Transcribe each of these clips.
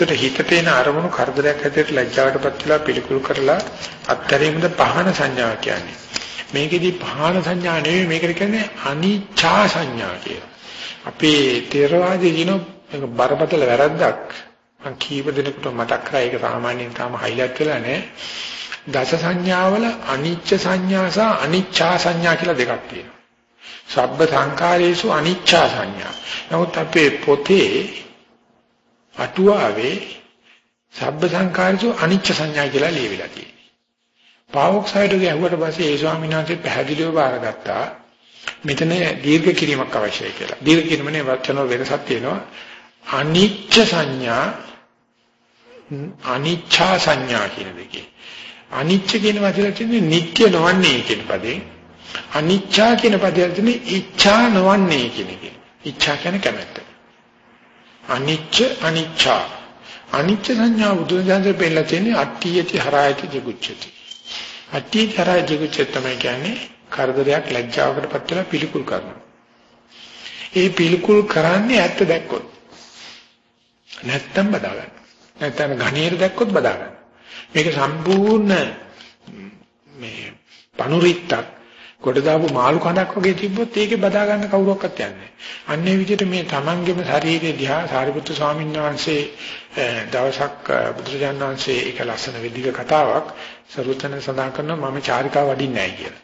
ඒතර හිතට එන අරමුණු කරදරයක් හැටියට ලැජ්ජාවටපත් වෙලා පිළිකුල් කරලා අත්තරීමද පහන සංඥා කියන්නේ. මේකෙදි පහන සංඥා නෙවෙයි මේකට කියන්නේ අනිච්ඡා සංඥා කියලා. අපේ තේරවාදී කියන මේක බරපතල වැරද්දක්. මම කීප දෙනෙකුට මතක් කරා ඒක සාමාන්‍යයෙන් තාම හයිලයිට් වෙලා නැහැ. දස සංඥාවල අනිච්ච සංඥා සහ අනිච්ඡා සංඥා කියලා දෙකක් තියෙනවා. සබ්බ සංකාරයේසු අනිච්ඡා සංඥා. නමුත් අපේ පොතේ අටුවාවේ සබ්බ සංකාරසු අනිච්ච සංඥා කියලා ලියවිලා තියෙනවා. පාවොක්සයිඩ් එක ඇහුවට පස්සේ ඒ ස්වාමීන් වහන්සේ පැහැදිලිව බාරගත්තා මෙතන දීර්ඝ කිරීමක් අවශ්‍යයි කියලා. දීර්ඝ කිරීමනේ වචන වෙනසක් තියෙනවා. අනිච්ච සංඥා අනිච්ඡා සංඥා කියන දෙකේ. අනිච්ච කියන වචනේ තියෙන්නේ නිට්ටය නොවන්නේ කියන පදේ. අනිච්ඡා කියන පදේ තියෙන්නේ ඉච්ඡා නොවන්නේ කියන එකේ. ඉච්ඡා කියන්නේ කැමැත්ත. අනිච්ච අනිච්චා අනිච්ච සංඥා බුදුරජාණන් පෙන්නලා තියෙන්නේ අට්ඨියති හරායති ජිගුච්ඡති. අට්ඨියති හරාය ජිගුච්ඡති තමයි කියන්නේ කරදරයක් ලැජ්ජාවකටපත් වෙලා පිළිකුල් කරනවා. ඒ පිළිකුල් කරන්නේ ඇත්ත දැක්කොත්. නැත්තම් බදා ගන්න නැත්තම් ඝණීර දැක්කොත් බදා ගන්න මේක සම්පූර්ණ මේ පනුරිත්තක් කොට දාපු මාළු කඳක් වගේ තිබ්බොත් ඒකේ බදා ගන්න කවුරක්වත් යන්නේ නැහැ. අන්නේ විදිහට මේ තමන්ගේම ශරීරය දිහා සාරිපුත්‍ර ස්වාමීන් වහන්සේ දවසක් බුදුරජාණන් වහන්සේ ඒක ලස්සන වෙදික කතාවක් සරුවතන සඳහන් කරනවා මම චාරිකාව වඩින්නේ නැහැ කියලා.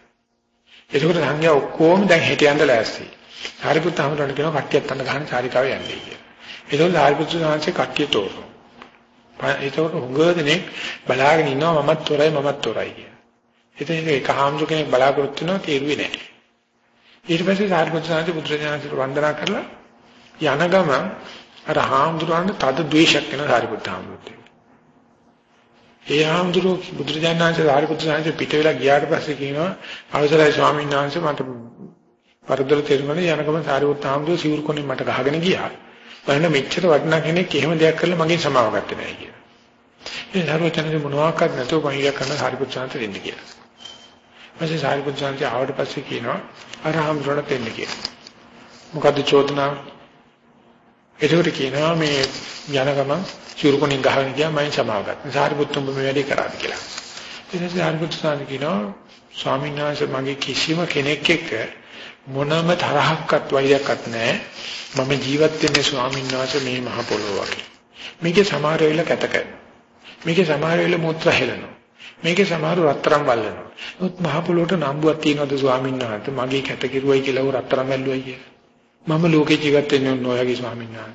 ඒකෝට සංඝයා ඔක්කොම දැන් හෙට යන්න ලෑස්ති. සාරිපුත්‍ර හමුරණ කියනවා කට්ටියත් අන්න ගහන චාරිකාව යන්නේ කියලා. ඒකෝට සාරිපුත්‍ර ස්වාමීන් කට්ටිය තෝරනවා. ඒකෝට හුඟ දෙනෙක් බලාගෙන ඉන්නවා මමත් තොරයි මමත් තොරයි කියලා. ඉතින් ඒක හාමුදුර කෙනෙක් බලාපොරොත්තු වෙනවා තේරුවේ නැහැ. ඊට පස්සේ සාරිපුත්‍ර සාන්ති පුත්‍රජානසිට වන්දනා කරලා යන ගමන් අර හාමුදුරන්ට තද ද්වේෂයක් වෙන සාරිපුත්‍ර හාමුදුරුවෝ. ඒ හාමුදුරුවෝ බුදුරජාණන්සේ සාරිපුත්‍ර සාන්ති පිට වෙලා ගියාට පස්සේ කියනවා අවසරයි ස්වාමීන් වහන්සේ මට වරදොල තේරුණා යන ගමන් සාරිපුත්‍ර හාමුදුරුවෝ සිවුරු කොනේ මට ගහගෙන ගියා. බලන්න මෙච්චර වටිනා කෙනෙක් එහෙම දෙයක් කරලා මගෙන් සමාව ගත්තේ නැහැ කියලා. ඒ සාරිපුත්‍රයන්ගේ මොනවාක්වත් නැතුව පණිවිඩ කරන සාරිපුත්‍ර සාන්ති දෙන්න කියලා. ඊපස්සේ සාරිපුත්‍ර සාන්ති ආවට පස්සේ කියනවා අරහම්දුරණ දෙන්න කියලා. මොකද්ද චෝදනාව? ඒකට කියනවා මේ යන ගමන් චුරුකුණින් ගහගෙන ගියා මම සමාව ගත්තා. සාරිපුත්‍ර උඹ මේ වැඩේ කරාද කියලා. ඊට පස්සේ සාරිපුත්‍ර සාන්ති කියනවා ස්වාමීන් වහන්සේ මගේ කිසිම කෙනෙක් එක්ක මොනම තරහක්වත් වෛරයක්වත් නැහැ. මම ජීවත් වෙන්නේ ස්වාමීන් වහන්සේ මේ මහ පොළොව වගේ. මේකේ සමහර වෙලාව කැත කරනවා. මේකේ සමහර වෙලාව මුත්‍රා හෙලනවා. මේකේ සමහර රත්තරන් වල්ලනවා. නමුත් මහ පොළොවට නම්බුවක් තියනවාද ස්වාමීන් වහන්සේ මගේ කැත කිරුවයි කියලා උ රත්තරන් වැල්ලුවයි කියලා. මම ලෝකේ ජීවත් වෙන්නේ ඔයගේ ස්වාමීන් වහන්සේ.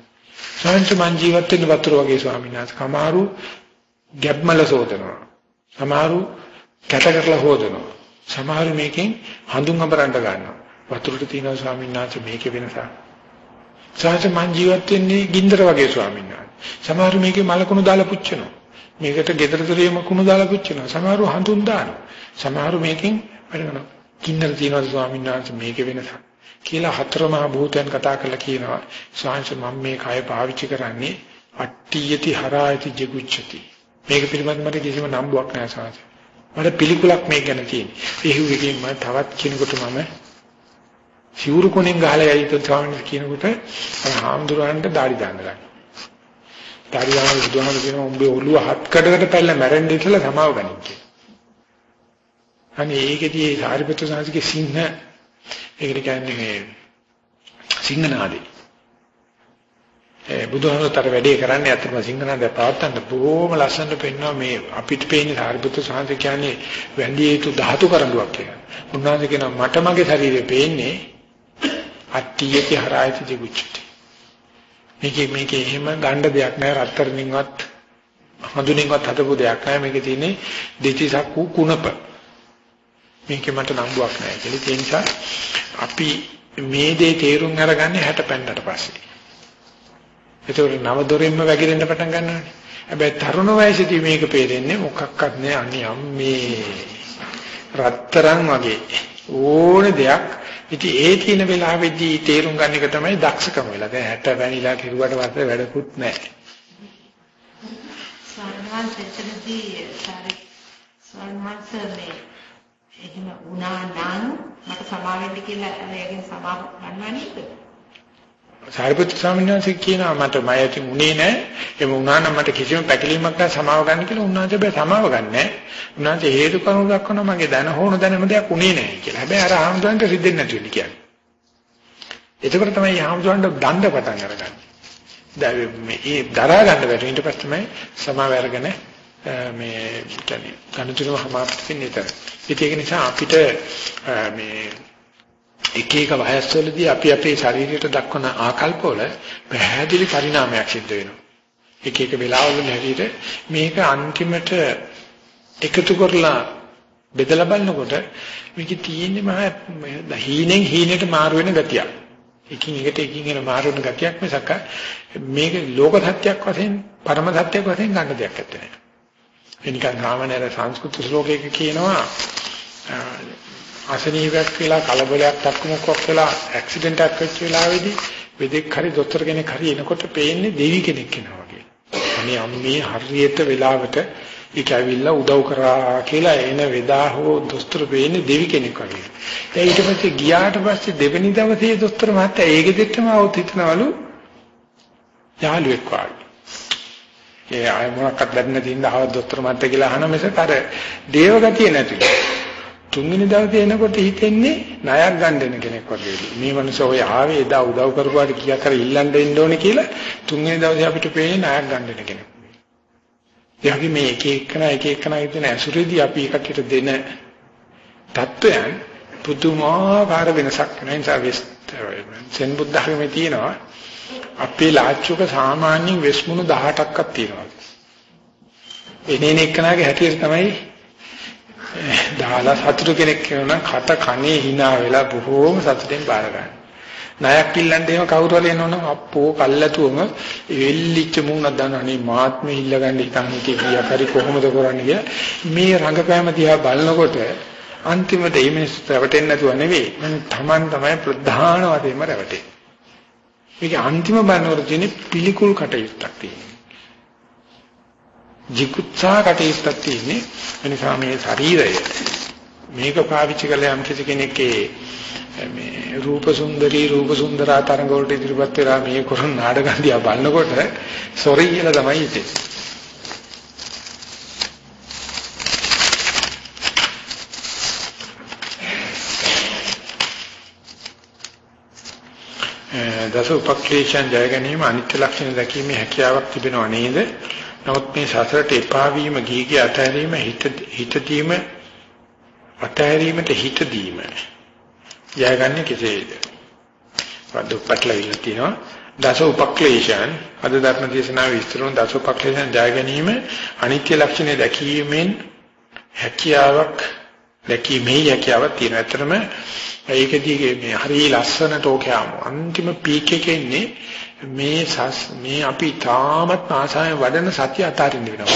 සාංශ මං ජීවත් වෙන්නේ වතුර වගේ ස්වාමීන් වහන්සේ. කමාරු ගැබ්මල සෝදනවා. සමහරු කැත කරලා හොදනවා. සමහරු මේකෙන් හඳුන් අඹරන්න ගන්නවා. වතුරට තියෙන ස්වාමීන් වහන්සේ මේකේ වෙනසක්. සාංශ මං ජීවත් වෙන්නේ ගින්දර වගේ ස්වාමීන් වහන්සේ. සමහරු මේකේ මලකුණු දාලා පුච්චනවා. මේකට gedara දොරේම කුණු දාලා පුච්චනවා. සමහරව හඳුන් දානවා. සමහරව මේකෙන් වැඩ කරනවා. කින්නල තියනවා ස්වාමීන් වහන්සේ මේකේ වෙනසක්. කියලා හතර මහා භූතයන් කතා කරලා කියනවා. ස්වාංශ මම මේ කය පාවිච්චි කරන්නේ අට්ඨියති හරායති ජිගුච්ඡති. මේක පිළිබඳව මට කිසිම නම්බුවක් නැහැ සාංශ. මට පිළිකුලක් මේක ගැන තියෙන්නේ. ඒ හිුවකින් මම තවත් කෙනෙකුට මම සිවුරු කොනෙන් ගහලා යයිද ස්වාමීන් වහන්සේ කියනකොට හාමුදුරන්ට দাঁඩි දාන්න ගන්නවා. ධාරියාම බුදුහාම කියනවා උඹේ ඔළුව හත් කඩකට පැල්ල මැරෙන්න ඉතලා සමාව ගනින් කියලා. අනේ ඒකෙදී ඒ සාරිපුත්‍ර සාංශිකේ සිංහ ඒකට කියන්නේ මේ සිංහනාදේ. ඒ බුදුහාමුදුරුවෝ වැඩේ කරන්නේ අතම සිංහනාද පවත්තන්න බොහොම ලස්සනට පෙන්වනවා මේ අපිට පේන්නේ සාරිපුත්‍ර සාන්ති කියන්නේ වැඳිය යුතු ධාතු කරඬුවක් කියලා. උන්වහන්සේ කියනවා මට මගේ ශරීරය පේන්නේ අට්ටියති හරායති දිගුච්චති. මේකේ මේකේ එහෙම ගණ්ඩ දෙයක් නෑ රත්තරන්ින්වත් හඳුනින්වත් හදපු දෙයක් නෑ මේකේ තියෙන්නේ දෙතිසක් වූ කුණප. මේකේ මට නම්බුවක් නෑ කියලා. ඒ නිසා අපි මේ දේ තේරුම් අරගන්නේ 60 පෙන්නට පස්සේ. ඒතකොට නව දොරින්ම වැగిරෙන්න පටන් ගන්නවානේ. හැබැයි තරුණ වයසේදී මේක පේරෙන්නේ මොකක්වත් නෑ අනේ අම්මේ රත්තරන් වගේ ඕන දෙයක් ඉතින් ඒ තියෙන වෙලාවෙදී තේරුම් ගන්න එක තමයි දක්ෂකම වෙලා. දැන් 60 වැනිලා කිරුවට පස්සේ වැඩකුත් නැහැ. සර්වන්ත එතනදී සර්වන්ත මේ එහෙම වුණා නම් මට සමාවෙන්න කියලා එයාගෙන් සමාව ගන්නවා නේද? සාරිපුත්‍ර ස්වාමීන් වහන්සේ කියනවා මට මයති මුනේ නැහැ. එහෙම වුණා නම් මට කිසිම පැකිලීමක් නැහැ සමාව ගන්න කියලා උන්වහන්සේ බෑ සමාව ගන්නෑ. උන්වහන්සේ හේතු කරුණු දක්වනවා මගේ දැන හෝන දැනම දෙයක් උනේ නැහැ කියලා. හැබැයි අර ආම්දුරන්ට රිදෙන්නේ නැති වෙලි කියන්නේ. එතකොට තමයි ආම්දුරන්ට දණ්ඩ පටන් අරගන්නේ. දැන් මේ දරා ගන්න බැරි ඊට පස්සේ තමයි සමාව අරගෙන මේ කියන්නේ ගණතුනම සමාප්ත වෙන්නේ. ඒක නිසා අපිට මේ එක එක වයස්වලදී අපි අපේ ශරීරයට දක්වන ආකල්පවල පැහැදිලි පරිණාමයක් සිද්ධ වෙනවා. එක එක වෙලාවල නැවිට මේක අන්තිමට එකතු කරලා බෙදලා බලනකොට මේකේ තියෙන්නේ මහ හීනෙන් හීනට මාරු වෙන ගතියක්. එකින් එකට එකින් එන මාරු වෙන ගතියක් මිසක මේක ලෝක සත්‍යයක් වශයෙන් පරම සත්‍යයක් වශයෙන් ගන්න දෙයක් නැහැ. එනිකන් සාමාන්‍ය සංස්කෘත ශ්ලෝකයක කියනවා අසනීපයක් වෙලා කලබලයක් තක්මුක්කක් වෙලා ඇක්සිඩන්ට් එකක් වෙච්ච වෙලාවේදී වෙදෙක් හරි දොස්තර කෙනෙක් හරි එනකොට පේන්නේ දෙවි කෙනෙක් කෙනා වගේ. අනේ අම්මේ හරියට වෙලාවට ඒක ඇවිල්ලා උදව් කරා කියලා එන වෙදා හෝ දොස්තර පේන්නේ දෙවි කෙනෙක් වගේ. දැන් ඊට පස්සේ ගියාට පස්සේ දෙවෙනි දවසේ දොස්තර මහත්තයා ඒක දෙට්ටම આવුත් හිටනවලු යාළුවෙක් වගේ. ඒ අය මොනක්වත් දැන්න දින්න ආව දොස්තර මහත්තයා කියලා අහන මිසක අර දේව ගතිය නැතිලු. තුන්වෙනි දවසේ එනකොට හිතෙන්නේ ණයක් ගන්න දෙන කෙනෙක් වගේ. මේ මිනිස්සු ඔය ආවේ එදා උදව් කරපුවාට කියා කර ඉල්ලන්න එන්න ඕනේ කියලා තුන්වෙනි දවසේ අපිට පේන්නේ ණයක් ගන්න දෙන කෙනෙක්. එයාගේ මේ එක එකන එක එකන කියන ඇසුරේදී අපි එකකට දෙන தত্ত্বයන් පුදුමාකාර වෙනසක් වෙන නිසා සෙන් බුද්ධ ධර්මයේ තියෙනවා අපේ ලාච්චුක සාමාන්‍යයෙන් වෙස්මුණු 18ක්වත් තියෙනවා. එනේන එක්කනාගේ හැටියට තමයි දාලා සතුටු කෙනෙක් කියනවා කට කනේ hina වෙලා බොහෝම සතුටෙන් බාර ගන්න. ණයක් ඉල්ලන්න එහෙම කවුරු හරි එනවනම් අප්පෝ කල්ලාතුම වෙල්ලිච්ච මූණක් දානවනේ මාත්මේ ඉල්ලගන්න හිතන් හිතේ කියා කරි කොහොමද කරන්නේ කියලා මේ රංගපෑම දිහා බලනකොට අන්තිමට මේ මිනිස්සු රැවටෙන්නේ නැතුව නෙවෙයි මම Taman තමයි ප්‍රධාන වශයෙන්ම රැවටෙන්නේ. මේක අන්තිම බලනකොට තියෙන පිළිකුල් කටයුත්තක් තියෙනවා. Jigutsa කටයුත්තක් තියෙන්නේ එනිසා මේ ශරීරය මේක පාවිච්චි කළා යම් කිසි කෙනෙක්ගේ මේ රූප සුන්දරී රූප සුන්දරා තරඟ වලට ඉදිරිපත් වෙලා මේ කරන නාටකම් දිහා බලනකොට සොරි කියලා තමයි හිතෙන්නේ. දස උපක්ලේශයන් ජය ගැනීම අනිත්‍ය ලක්ෂණ දැකීමේ හැකියාවක් තිබෙනව නේද? නමුත් මේ සසරට එපා වීම ගීගේ අතහැරීම හිත හිතදීම අතහැරීමට හිතදීම ජයගන්නේ කෙසේද? වඩුපත්ලවිල තියෙනවා දස උපක්ලේශයන් අද ධර්ම දේශනාවේ විස්තරන දස උපක්ලේශයන් ජය ගැනීම අනිත්‍ය ලක්ෂණය දැකීමෙන් හැකියාවක් දැකීමේ හැකියාවක් තියෙන. ඇත්තටම ඒකදී මේ හරි ලස්සනට ඕකෑම අන්තිම පීක් එකේ ඉන්නේ මේ සස් මේ අපි තාමත් ආසාවෙන් වඩන සත්‍ය අතාරින්න වෙනවා.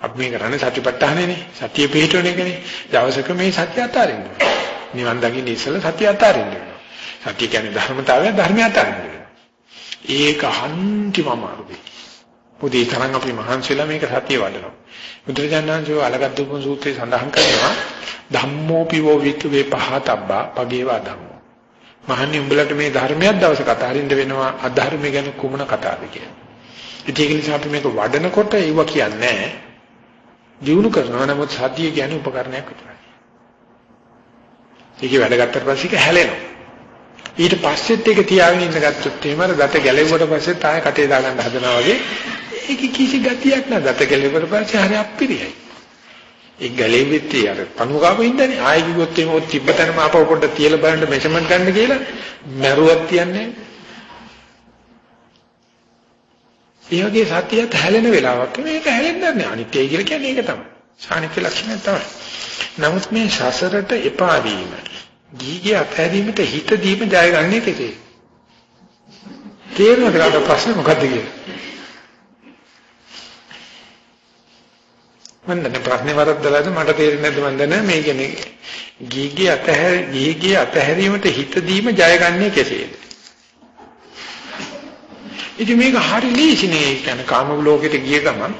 අපි මේ කරන්නේ සතිපට්ඨානෙනේ. සතිය පිළිටවන එකනේ. දවසක මේ සත්‍ය අතාරින්න. නිවන් දකින්න ඉස්සෙල්ලා සත්‍ය අතාරින්න වෙනවා. සත්‍ය කියන්නේ ධර්මතාවය ධර්මය අතාරින්න වෙනවා. ඒක අන්තිම අමාරුයි. පුදී තරංග අපි මහන්සිලා මේක සත්‍ය වඩනවා. බුදුරජාණන්සේ අලගද්දුප සූත්‍රයේ සඳහන් කරනවා ධම්මෝ පිවෝ වික්කවේ පහතබ්බා පගේවා ධම්මෝ. මහන්නේ උඹලට මේ ධර්මයක් දවසක අතාරින්න වෙනවා අධර්ම ගැන කුමන කතාවද කියලා. ඒක නිසා අපි මේක වඩනකොට ඒව කියන්නේ දිනු කරනවා නමුත් සතිය කියන්නේ උපකරණයක් විතරයි. ඒකේ වැඩ ගත්තට පස්සේ ඒක හැලෙනවා. ඊට පස්සෙත් ඒක තියාගෙන ඉන්න ගත්තොත් එහෙම අර දත ගැලෙව්වට පස්සෙත් ආයෙ කටේ දාගන්න හදනවා වගේ ඒක කිසි ගතියක් නෑ දත ගැලෙව්වට පස්සේ හරි අප්පිරියයි. ඒ ගැලෙවිත් අර පණුගාව ඉඳන්නේ ආයෙ කිව්වොත් එහෙම ඔය තිබ්බතනම ආපහු පොඩ්ඩක් තියලා බලන්න මෙෂර්මන්ට් ගන්න කියලා මැරුවක් තියන්නේ ඒ වගේ සතියත් හැලෙන වෙලාවක් මේක හැලෙන්නේ නැහැ අනිත්‍යයි කියලා කියන්නේ ඒක තමයි. සානිත්‍ය ලක්ෂණය තමයි. නමුත් මේ සසරට එපා වීම ගීගේ අත්හැරීමට හිත දීම ජයගන්නේ කෙසේ? තේරෙනවද කාට ප්‍රශ්නේ මොකද්ද කියලා? මම දැන් ප්‍රශ්නේ වරද්දලාද මට තේරෙන්නේ නැද්ද මන් දන්නේ මේ කියන්නේ ගීගේ අතහැර ගීගේ අතහැරීමට හිත දීම ජයගන්නේ කෙසේද? ඉතින් මේක හරි ලීසිනේ කියන්නේ කාම ලෝකෙට ගිය ගමන්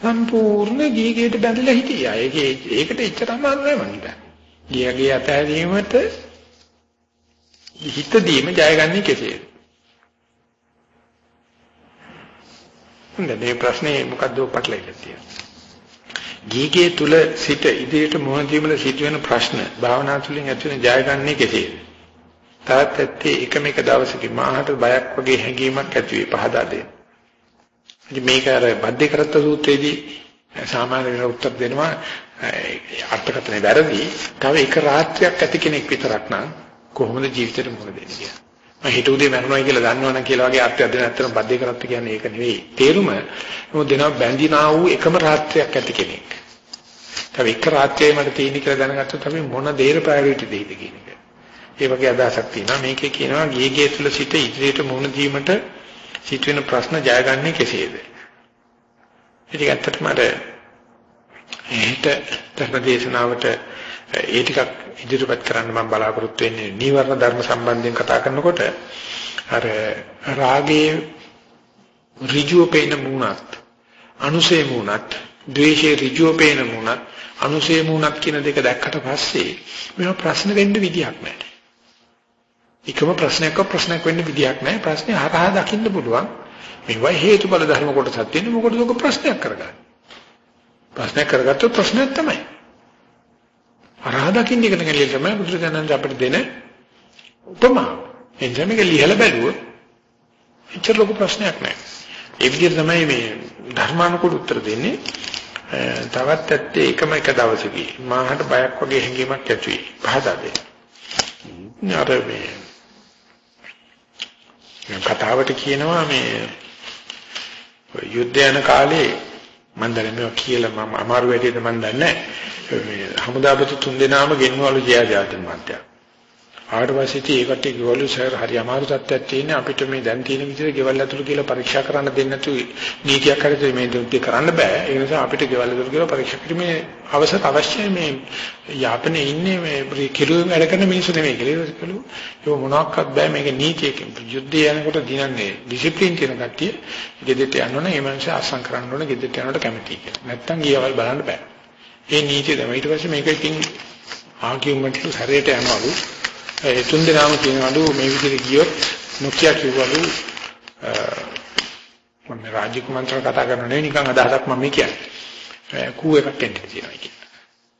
සම්පූර්ණ ගීගේට බැඳලා හිටියා. ඒකේ ඒකට එච්චර අමාරු නෑ මං හිතන්නේ. ගියගේ අතහැරීමට හිත දීම ජයගන්නේ කෙසේද? හොඳයි මේ ප්‍රශ්නේ මොකද්ද පටලවිලා තියෙන්නේ? ගීගේ තුල සිට ඉදිරියට මොහොත දීමල සිදුවෙන ප්‍රශ්න භාවනා තුලින් ඇති වෙන ජයගන්නේ කෙසේද? තාත් ඇත්තේ එකම එක දවසකින් මාහට බයක් වගේ හැඟීමක් ඇති වේ පහදා දෙන්න. ඉතින් මේක අර බද්ධ කරත්ත සූත්‍රයේදී සාමාන්‍ය වෙන උත්තර දෙනවා අර්ථකථනය වැරදි. තව එක රාත්‍රියක් ඇති කෙනෙක් විතරක් නම් කොහොමද ජීවිතේට මුහුණ දෙන්නේ කියලා. මම හිත උදේ මරණයි කියලා දන්නවනම් කියලා වගේ අර්ථයක් දෙන ඇත්තට බද්ධ කරත්ත කියන්නේ ඒක නෙවෙයි. තේරුම මොකද දෙනවා බැඳිනා වූ එකම රාත්‍රියක් ඇති කෙනෙක්. තව එක රාත්‍රියේ මට තියෙන කියලා දැනගත්තොත් අපි මොන දේර ප්‍රයොරිටි දෙයිද කියන එක. ඒ වගේ අදහසක් තියෙනවා. මේකේ කියනවා ගියේ ගේ තුල සිට ඉදිරියට මුහුණ දීමට සිටින ප්‍රශ්න ජයගන්නේ කෙසේද? ඉතින් ඇත්තටම අර එහෙට ධර්මදේශනාවට ඒ ටිකක් ඉදිරිපත් කරන්න මම බලාපොරොත්තු වෙන්නේ නීවරණ ධර්ම සම්බන්ධයෙන් කතා කරනකොට අර රාගයේ ඍජුව පේන මුණත් අනුසේ මුණත් ද්වේෂයේ ඍජුව පේන මුණත් අනුසේ මුණත් කියන දෙක දැක්කට පස්සේ මේවා ප්‍රශ්න වෙන්න විදියක් නැහැ. එකම ප්‍රශ්නයක ප්‍රශ්නයක් වෙන්න විදියක් නැහැ. ප්‍රශ්නේ හරහා දකින්න පුළුවන්. මේවා හේතුඵල ධර්ම කොටසක් තියෙන මොකටද ඔක ප්‍රශ්නයක් කරගන්නේ? ප්‍රශ්නයක් කරගත්තොත් ප්‍රශ්නයක් තමයි. හරහා දකින්න ඉගෙන ගන්න තමයි බුදුරජාණන් අපිට දෙන උපමාව. එනිසා මේක ලියලා බැලුවොත් එච්චර ලොකු ප්‍රශ්නයක් නැහැ. ඒ විදිහට තමයි මේ ධර්මානුකූල උත්තර දෙන්නේ. තවත් ඇත්තේ එකම එක දවසකී මාහට බයක් වගේ හැඟීමක් ඇති වෙයි. පහදා දෙන්න. අර මේ කතාවට කියනවා මේ යුද්ධ යන කාලේ මම දැන් මේවා කියලා මම අමාරු වැඩේද මම දන්නේ නැහැ. මේ හමුදාපති තුන් දෙනාම ගෙන්වලු ජයජාතන් මහත්තයා. ආවට පස්සේ ඒ කට්ටිය ගිහවලු සර් හරි අමාරු තත්ත්වයක් තියෙන අපිට මේ දැන් තියෙන විදිහට ගෙවල් ඇතුළු කියලා පරීක්ෂා කරන්න දෙන්නේ නැතු නීතියක් හරියට මේ දෙයක් කරන්න බෑ. ඒ නිසා අපිට ගෙවල් ඇතුළු කියලා පරීක්ෂා කිරීමේ අවසර අවශ්‍යයි මේ යාපනයේ ඉන්නේ මේ කිරුවෙන් වැඩ කරන මිනිස්සු නෙමෙයි කියලා. ඒකලු ඒක මොනවාක්වත් බෑ. මේක නීතියකින්. යුද්ධය යනකොට දිනන්නේ ඩිසිප්ලින් කියන කට්ටිය ගෙදෙට යනවනේ. ඒ මනුස්සය අසං කරන්න ඕනේ ගෙදෙට යනකොට කැමතියි කියලා. නැත්තම් ගියවල් බලන්න බෑ. ඒ නීතිය තමයි. ඊට පස්සේ මේක ඉතින් ආකියුමන්ට් හැරයට යනවලු. ඒ තුන් දෙනාම කියනවලු මේ විදිහට ගියොත් නොකිය කිව්වලු මම රාජ්‍ය කුමන්ත්‍රණ කතා කරන නෙවෙයි නිකන් අදහසක් මම කියන්නේ. කූ එකක් එන්න තියෙනවා කියන්නේ.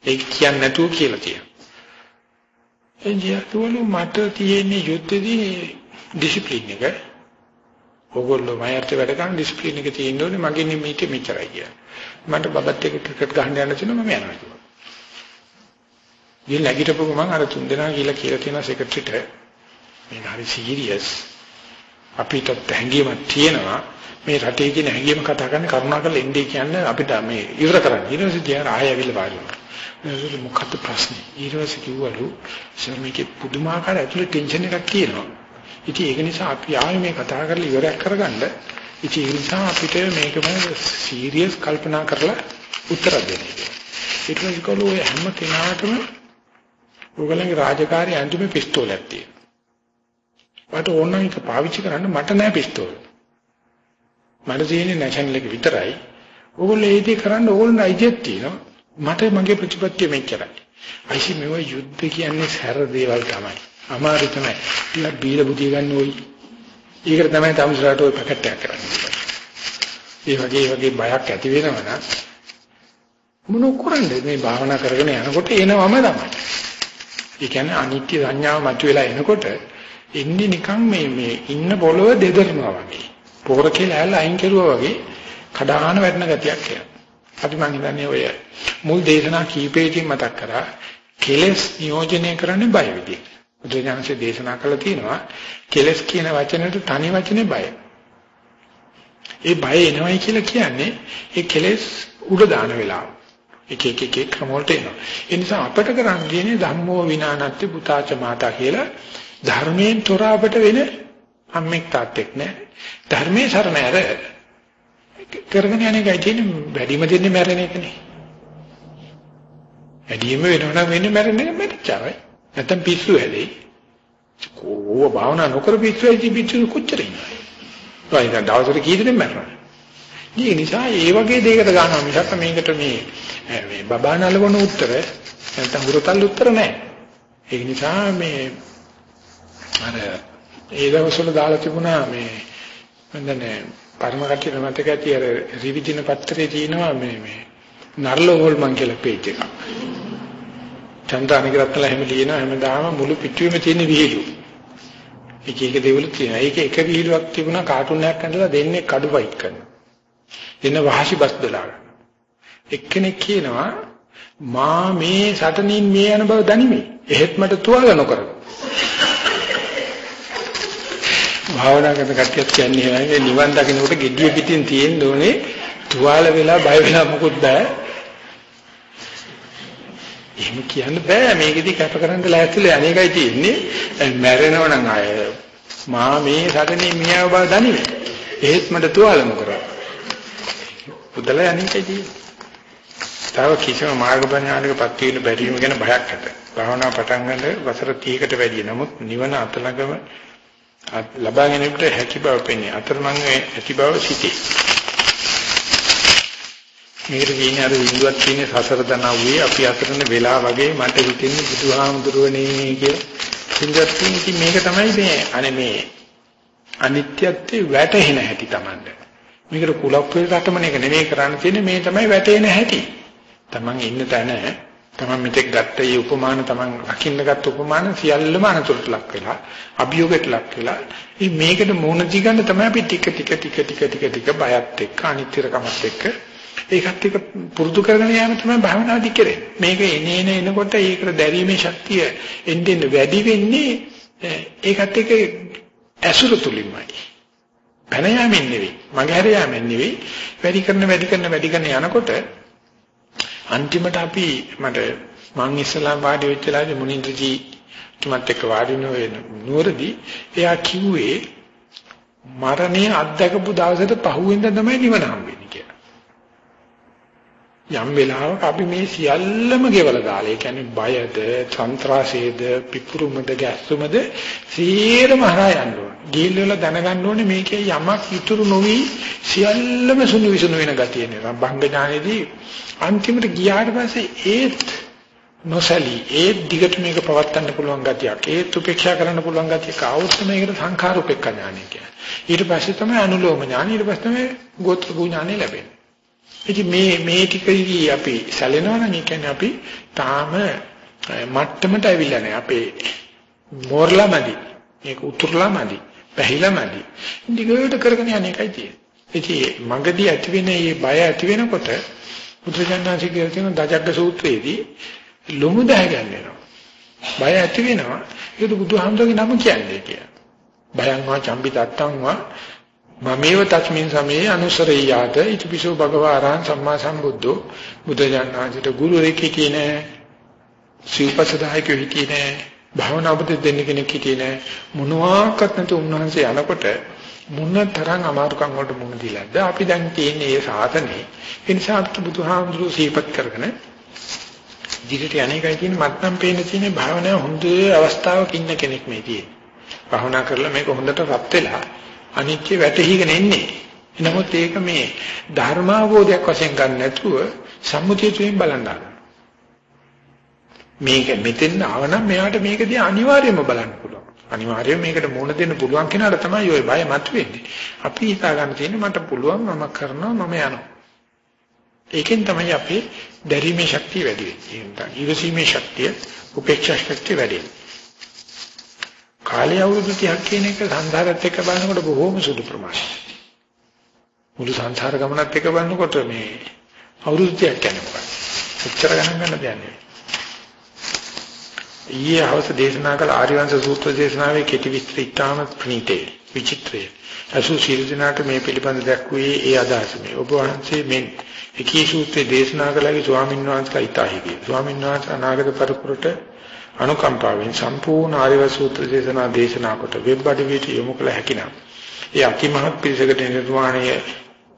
ඒක කියන්නේ නැතුව කියලා තියෙනවා. එන්ජියතුළු මට තියෙන යුද්ධදී ඩිසිප්ලින් එක. ඕගොල්ලෝ මයර්ට වැඩ කරන ඩිසිප්ලින් එක තියෙන්න ඕනේ මගේ නිමිති මෙච්චරයි කියන්නේ. මට බබත් එක්ක ක්‍රිකට් ගහන්න යන්න තියෙනවා මම යනවා. ගිහින් නැගිටපු ගමන් අර තුන් දෙනා ගිහිල්ලා කියලා තියෙන සෙක්‍රටරිට මේක හරි සීරියස් අපිට හැංගීමක් තියෙනවා මේ රටේ කියන හැංගීම කතා කරන්නේ කරුණාකරලා එන්නේ කියන්නේ අපිට මේ ඉවර කරන්න. ඊට පස්සේ තියාර ආයෙ ඇවිල්ලා වාඩි වුණා. ඒක මොකක්ද ප්‍රශ්නේ? ඊට පස්සේ කිව්වලු සර් මේකේ පුදුමාකාර ඇතුලේ ටෙන්ෂන් එකක් තියෙනවා. ඉතින් ඒක නිසා අපි ආයෙ මේ කතා කරලා ඉවරයක් කරගන්න. ඉතින් ඒ නිසා අපිට මේකම සීරියස් කල්පනා කරලා උත්තර දෙන්න. ඊට පස්සේ කළෝ හැම කෙනාටම ඕගොල්ලන්ගේ රාජකාරී අන්තිමේ පිස්තෝලයක් තියෙනවා. මට ඕන නම් ඒක පාවිච්චි කරන්න මට නෑ පිස්තෝල. මට තියෙන්නේ නැෂනල් එක විතරයි. ඕගොල්ලෝ ඒ දේ කරන්න ඕගොල්ලෝ අයිතියක් තියෙනවා. මට මගේ ප්‍රතිපත්තිය මෙච්චරයි. අයිසි මේව යුද්ධ කියන්නේ සැර දේවල් තමයි. අමාරු තමයි. ඉතින් බීල බුදිය ගන්න ඕයි. ඒකට තමයි තමුසරට ඔය පැකට් එකක් කරන්නේ. ඒ වගේ වගේ බයක් ඇති වෙනවා නම් මොන කරන්නේ මේ භාවනා කරගෙන යනකොට එනවම තමයි. ඒ කියන්නේ අනිත්‍ය සංඥාව මතුවලා එනකොට එන්නේ නිකන් මේ මේ ඉන්න පොළව දෙදරනවා වගේ. පොර කියලා ඇල්ල අයින් කරුවා වගේ කඩාන වැටෙන ගතියක් එනවා. අපි මං හිතන්නේ ඔය මුල් දේශනා කීපෙකින් මතක් කරා කෙලස් නියෝජනය කරන්නේ බය විදියට. බුදුජානකසේ දේශනා කළා තියෙනවා කෙලස් කියන වචනෙට තනි වචනේ බය. ඒ බය එනවයි කියලා කියන්නේ ඒ කෙලස් උඩ දාන වෙලාව. එක එක එක එක ක්‍රම වලට එනවා. ඒ නිසා අපිට කරන්න තියෙන්නේ ධම්මෝ විනානත්ති පුතාච මාතා කියලා ධර්මයෙන් තොර අපිට වෙන අම්මෙක් තාත්තෙක් නෑ. ධර්මයේ සරණ ඇර කරගෙන යන එකයි තියෙන්නේ වැඩිම දෙන්නේ මැරෙන එකනේ. වැඩිම වෙනවනම් වෙන්නේ මැරෙන එක මෙච්චරයි. නැත්තම් පිස්සු හැදෙයි. කෝ භාවනා නොකර පිස්සු ඇයි පිස්සු කොච්චර ඉන්නවද? ඔය දැන් දවසට කී දෙනෙක් මැරෙනවද? ඒ නිසා ඒ වගේ දෙයකට ගන්නවා මිසක් මේකට මේ මේ බබා නලවන උත්තර නැත්නම් හුරතල් උත්තර නැහැ. ඒ නිසා මේ අර ඒ දවස්වල දාලා තිබුණා මේ මම දන්නේ පරම කටියට මතක ඇති අර රිවිදින පත්‍රයේ තියෙනවා මේ මේ නර්ලෝ හොල්මන් කියලා පේජ් එකක්. චන්ද්‍රානික රත්නල හැම ලියනවා හැමදාම මුළු පිටුවෙම තියෙන විහිළු. එක එක දේවල් තියෙනවා. ඒක එක විහිළුවක් තිබුණා කාටුන් එකක් ඇඳලා දෙන්නේ කඩු ෆයිට් කරනවා. දෙන්න වහසි බස් දලා ගන්න. එක්කෙනෙක් කියනවා මා මේ සටනින් මේ යන බව දනිමි. එහෙත් මට තුවාල නොකර. භාවනා කරන කට්ටියත් කියන්නේ නැහැ නිවන් දකින්නකොට gediya පිටින් තියෙන්න ඕනේ තුවාල වෙලා බය වෙලා මොකුත් බෑ. එහෙම කියන්න බෑ මේකෙදි කැපකරන්න ලෑස්තිලා අනේකයි තියෙන්නේ මැරෙනව නම් අය මා මේ සටනේ මියව බව දනිමි. එහෙත් මට තුවාල නොකර. පුදල අනේකයි තියෙන්නේ. තව කිසිම මාර්ග ඥානයකපත් වෙන්න බැරි වීම ගැන බයක් ඇත. භාවනා පටන් ගන්න වසර 30කට වැඩි නමුත් නිවන අතලඟම ලබා ගැනීමට හැකි බව පෙනේ. අතරමං ඇති බව සිටේ. මේකට කියන්නේ අර විඳුවක් තියෙන සසර දනව්වේ අපි අතරන වෙලා වගේ මට හිතෙන්නේ බුදුහාමුදුරුවනේ කියලා. සින්දත්තින් ඉතින් මේක තමයි මේ අනේ මේ අනිත්‍යත්වයේ වැටහෙන හැටි Tamande. මේකට කුලප්පේ රටමන එක නෙමෙයි කරන්න තියෙන්නේ මේ තමයි වැටෙන හැටි. Taman ඉන්න තැන තමන් මෙතෙක් ගත්ත මේ උපමාන තමන් රකින්න ගත්ත උපමාන සියල්ලම අනතුරට ලක් වෙලා අභියෝගයට ලක් වෙලා ඉතින් මේකට මුණ දිගන්න තමයි අපි ටික ටික ටික ටික ටික ටික බයත් එක්ක අනිත්‍යකමත් එක්ක ඒකත් එක්ක පුරුදු කරගෙන යෑම තමයි භාවනාදි කරන්නේ මේක එනේන එනකොට ඒකට දැරීමේ ශක්තිය එන්නේ වැඩි වෙන්නේ ඒකත් එක්ක ඇසුරු තුලින්මයි. පැන යාමෙන් නෙවෙයි මගේ හැර යාමෙන් නෙවෙයි. වැඩි කරන වැඩි කරන වැඩි කරන යනකොට අන්තිමට අපි මට මං ඉස්සලා වාඩි වෙච්ච ලාදී මුනින්ද්‍රජී තුමත් එක්ක වාඩි වෙන නුවරදී එයා කිව්වේ මරණය අත්දකපු දවසට පහුවෙන්ද තමයි නිවන හම්බෙන්නේ කියලා. යම් වෙලාවක අපි මේ සියල්ලම ගෙවලා දාලා ඒ කියන්නේ බයද, සන්ත්‍රාසයේද, පිපුරුමද, ගැස්සුමද සියරම හරහා යන්න ඕන. ගිහිල් වල දැනගන්න ඕනේ මේකේ යමක් ඉතුරු නොවි සියල්ලම සුණු විසුණු වෙන ගතිය නේ. බංග ඥානයේදී අන්තිමට ගියාට පස්සේ ඒත් නොසලී ඒ දිගට මේක පවත්වන්න පුළුවන් ගතියක් ඒත් උපේක්ෂා කරන්න පුළුවන් ගතියක් આવුත් මේකට සංඛාර උපේක්ෂා ඥානය කියන්නේ. ඊට පස්සේ තමයි අනුලෝම ඥානය ඊට පස්සේ තමයි ගෝත්‍ර ඥානය ලැබෙන්නේ. ඉතින් මේ මේ ටිකදී අපි සැලෙනවා නම් ඒ කියන්නේ අපි තාම මට්ටමට ඇවිල්ලා නැහැ. අපේ මෝරලාමදි. මේක උතුරලාමදි. පැහිලාමදි. දිගට කරගෙන යන එකයි තියෙන්නේ. ඉතින් මගදී ඇති වෙන මේ බය ඇති වෙනකොට බුදුජානනාංශ කියලා තියෙන දජග්ග සූත්‍රයේදී ලොමු දැහැගන්නවා. බය ඇති වෙනවා. ඒක බුදුහාමුදුරගේ නම කියන්නේ කියලා. බයං වා චම්පි තත්තං වා මමේව තස්මින් සමේ අනුසරෙය්‍යාත ඉතිපිසෝ භගවාරං සම්මා සම්බුද්ධෝ බුදුජානනාංශට ගුරු රෙකී කියන සිව්පසදායක හිටියේ නෑ භාවනා උපදෙස් දෙන්න කෙනෙක් හිටියේ නෑ. මොනවාක්වත් නැතු උන්වහන්සේ යනකොට මොන තරම් අමාරුකම් වලට මුහුණ දීලාද? අපි දැන් තියෙන්නේ මේ සාසනේ. ඒ නිසා අපිට බුදුහාමුදුරුවෝ සිහිපත් කරගෙන ඉදිරියට යන්නේකයි කියන්නේ මත්නම් පේන තියෙන භාවනාව හොඳ අවස්ථාවක ඉන්න කෙනෙක් මේ තියෙන්නේ. භාවනා කරලා මේක හොඳට රත් වෙලා අනිත්‍ය වැටහිගෙන එන්නේ නමුත් ඒක මේ ධර්මාවබෝධයක් වශයෙන් ගන්න නැතුව සම්මුතිය තුලින් බලන්න මේක මෙතෙන් ආවනම් මෙයාට මේක දිහා අනිවාර්යයෙන්ම බලන්න පුළුවන් අනිවාර්යයෙන් මේකට මුහුණ දෙන්න පුළුවන් කෙනාට තමයි ওই බය මතුවෙන්නේ. අපි හිතා ගන්න තියෙන්නේ මට පුළුවන් මම කරනවා මම යනවා. ඒකෙන් තමයි අපේ දැරීමේ ශක්තිය වැඩි වෙන්නේ. ඊවසීමේ ශක්තිය, උපේක්ෂා ශක්තිය වැඩි වෙන්නේ. කාලය අවුරුදු 30ක් කියන එක සංසාරات එක්ක බලනකොට බොහෝම සුළු ප්‍රමාණයක්. මුළු සංසාර ගමනත් එක්ක බලනකොට මේ අවුරුදු 30ක් යනවා. එච්චර ගණන් ගන්න දෙයක් නෙවෙයි. ඊයේ හවස දේශනා කළ ආර්යවංශ සූත්‍ර දේශනාවේ කෙටි විස්තර ඉතාම ප්‍රණීතයි විචිත්‍රය. අසු සිරිදනාට මේ පිළිබඳ දැක්ුවේ ඒ අදහස මේ. ඔබ වහන්සේ මෙන් එකී සූත්‍රයේ දේශනා කළාගේ ස්වාමීන් වහන්සේලා ඉතාහි කියන. ස්වාමීන් වහන්සේ අනාගත පරපුරට අනුකම්පාවෙන් සම්පූර්ණ ආර්යවංශ සූත්‍ර දේශනා දේශනා කොට වෙබ් අඩවියට යොමු කළ හැකි නම් ඒ අතිමහත් පිරිසකට නිර්වාණය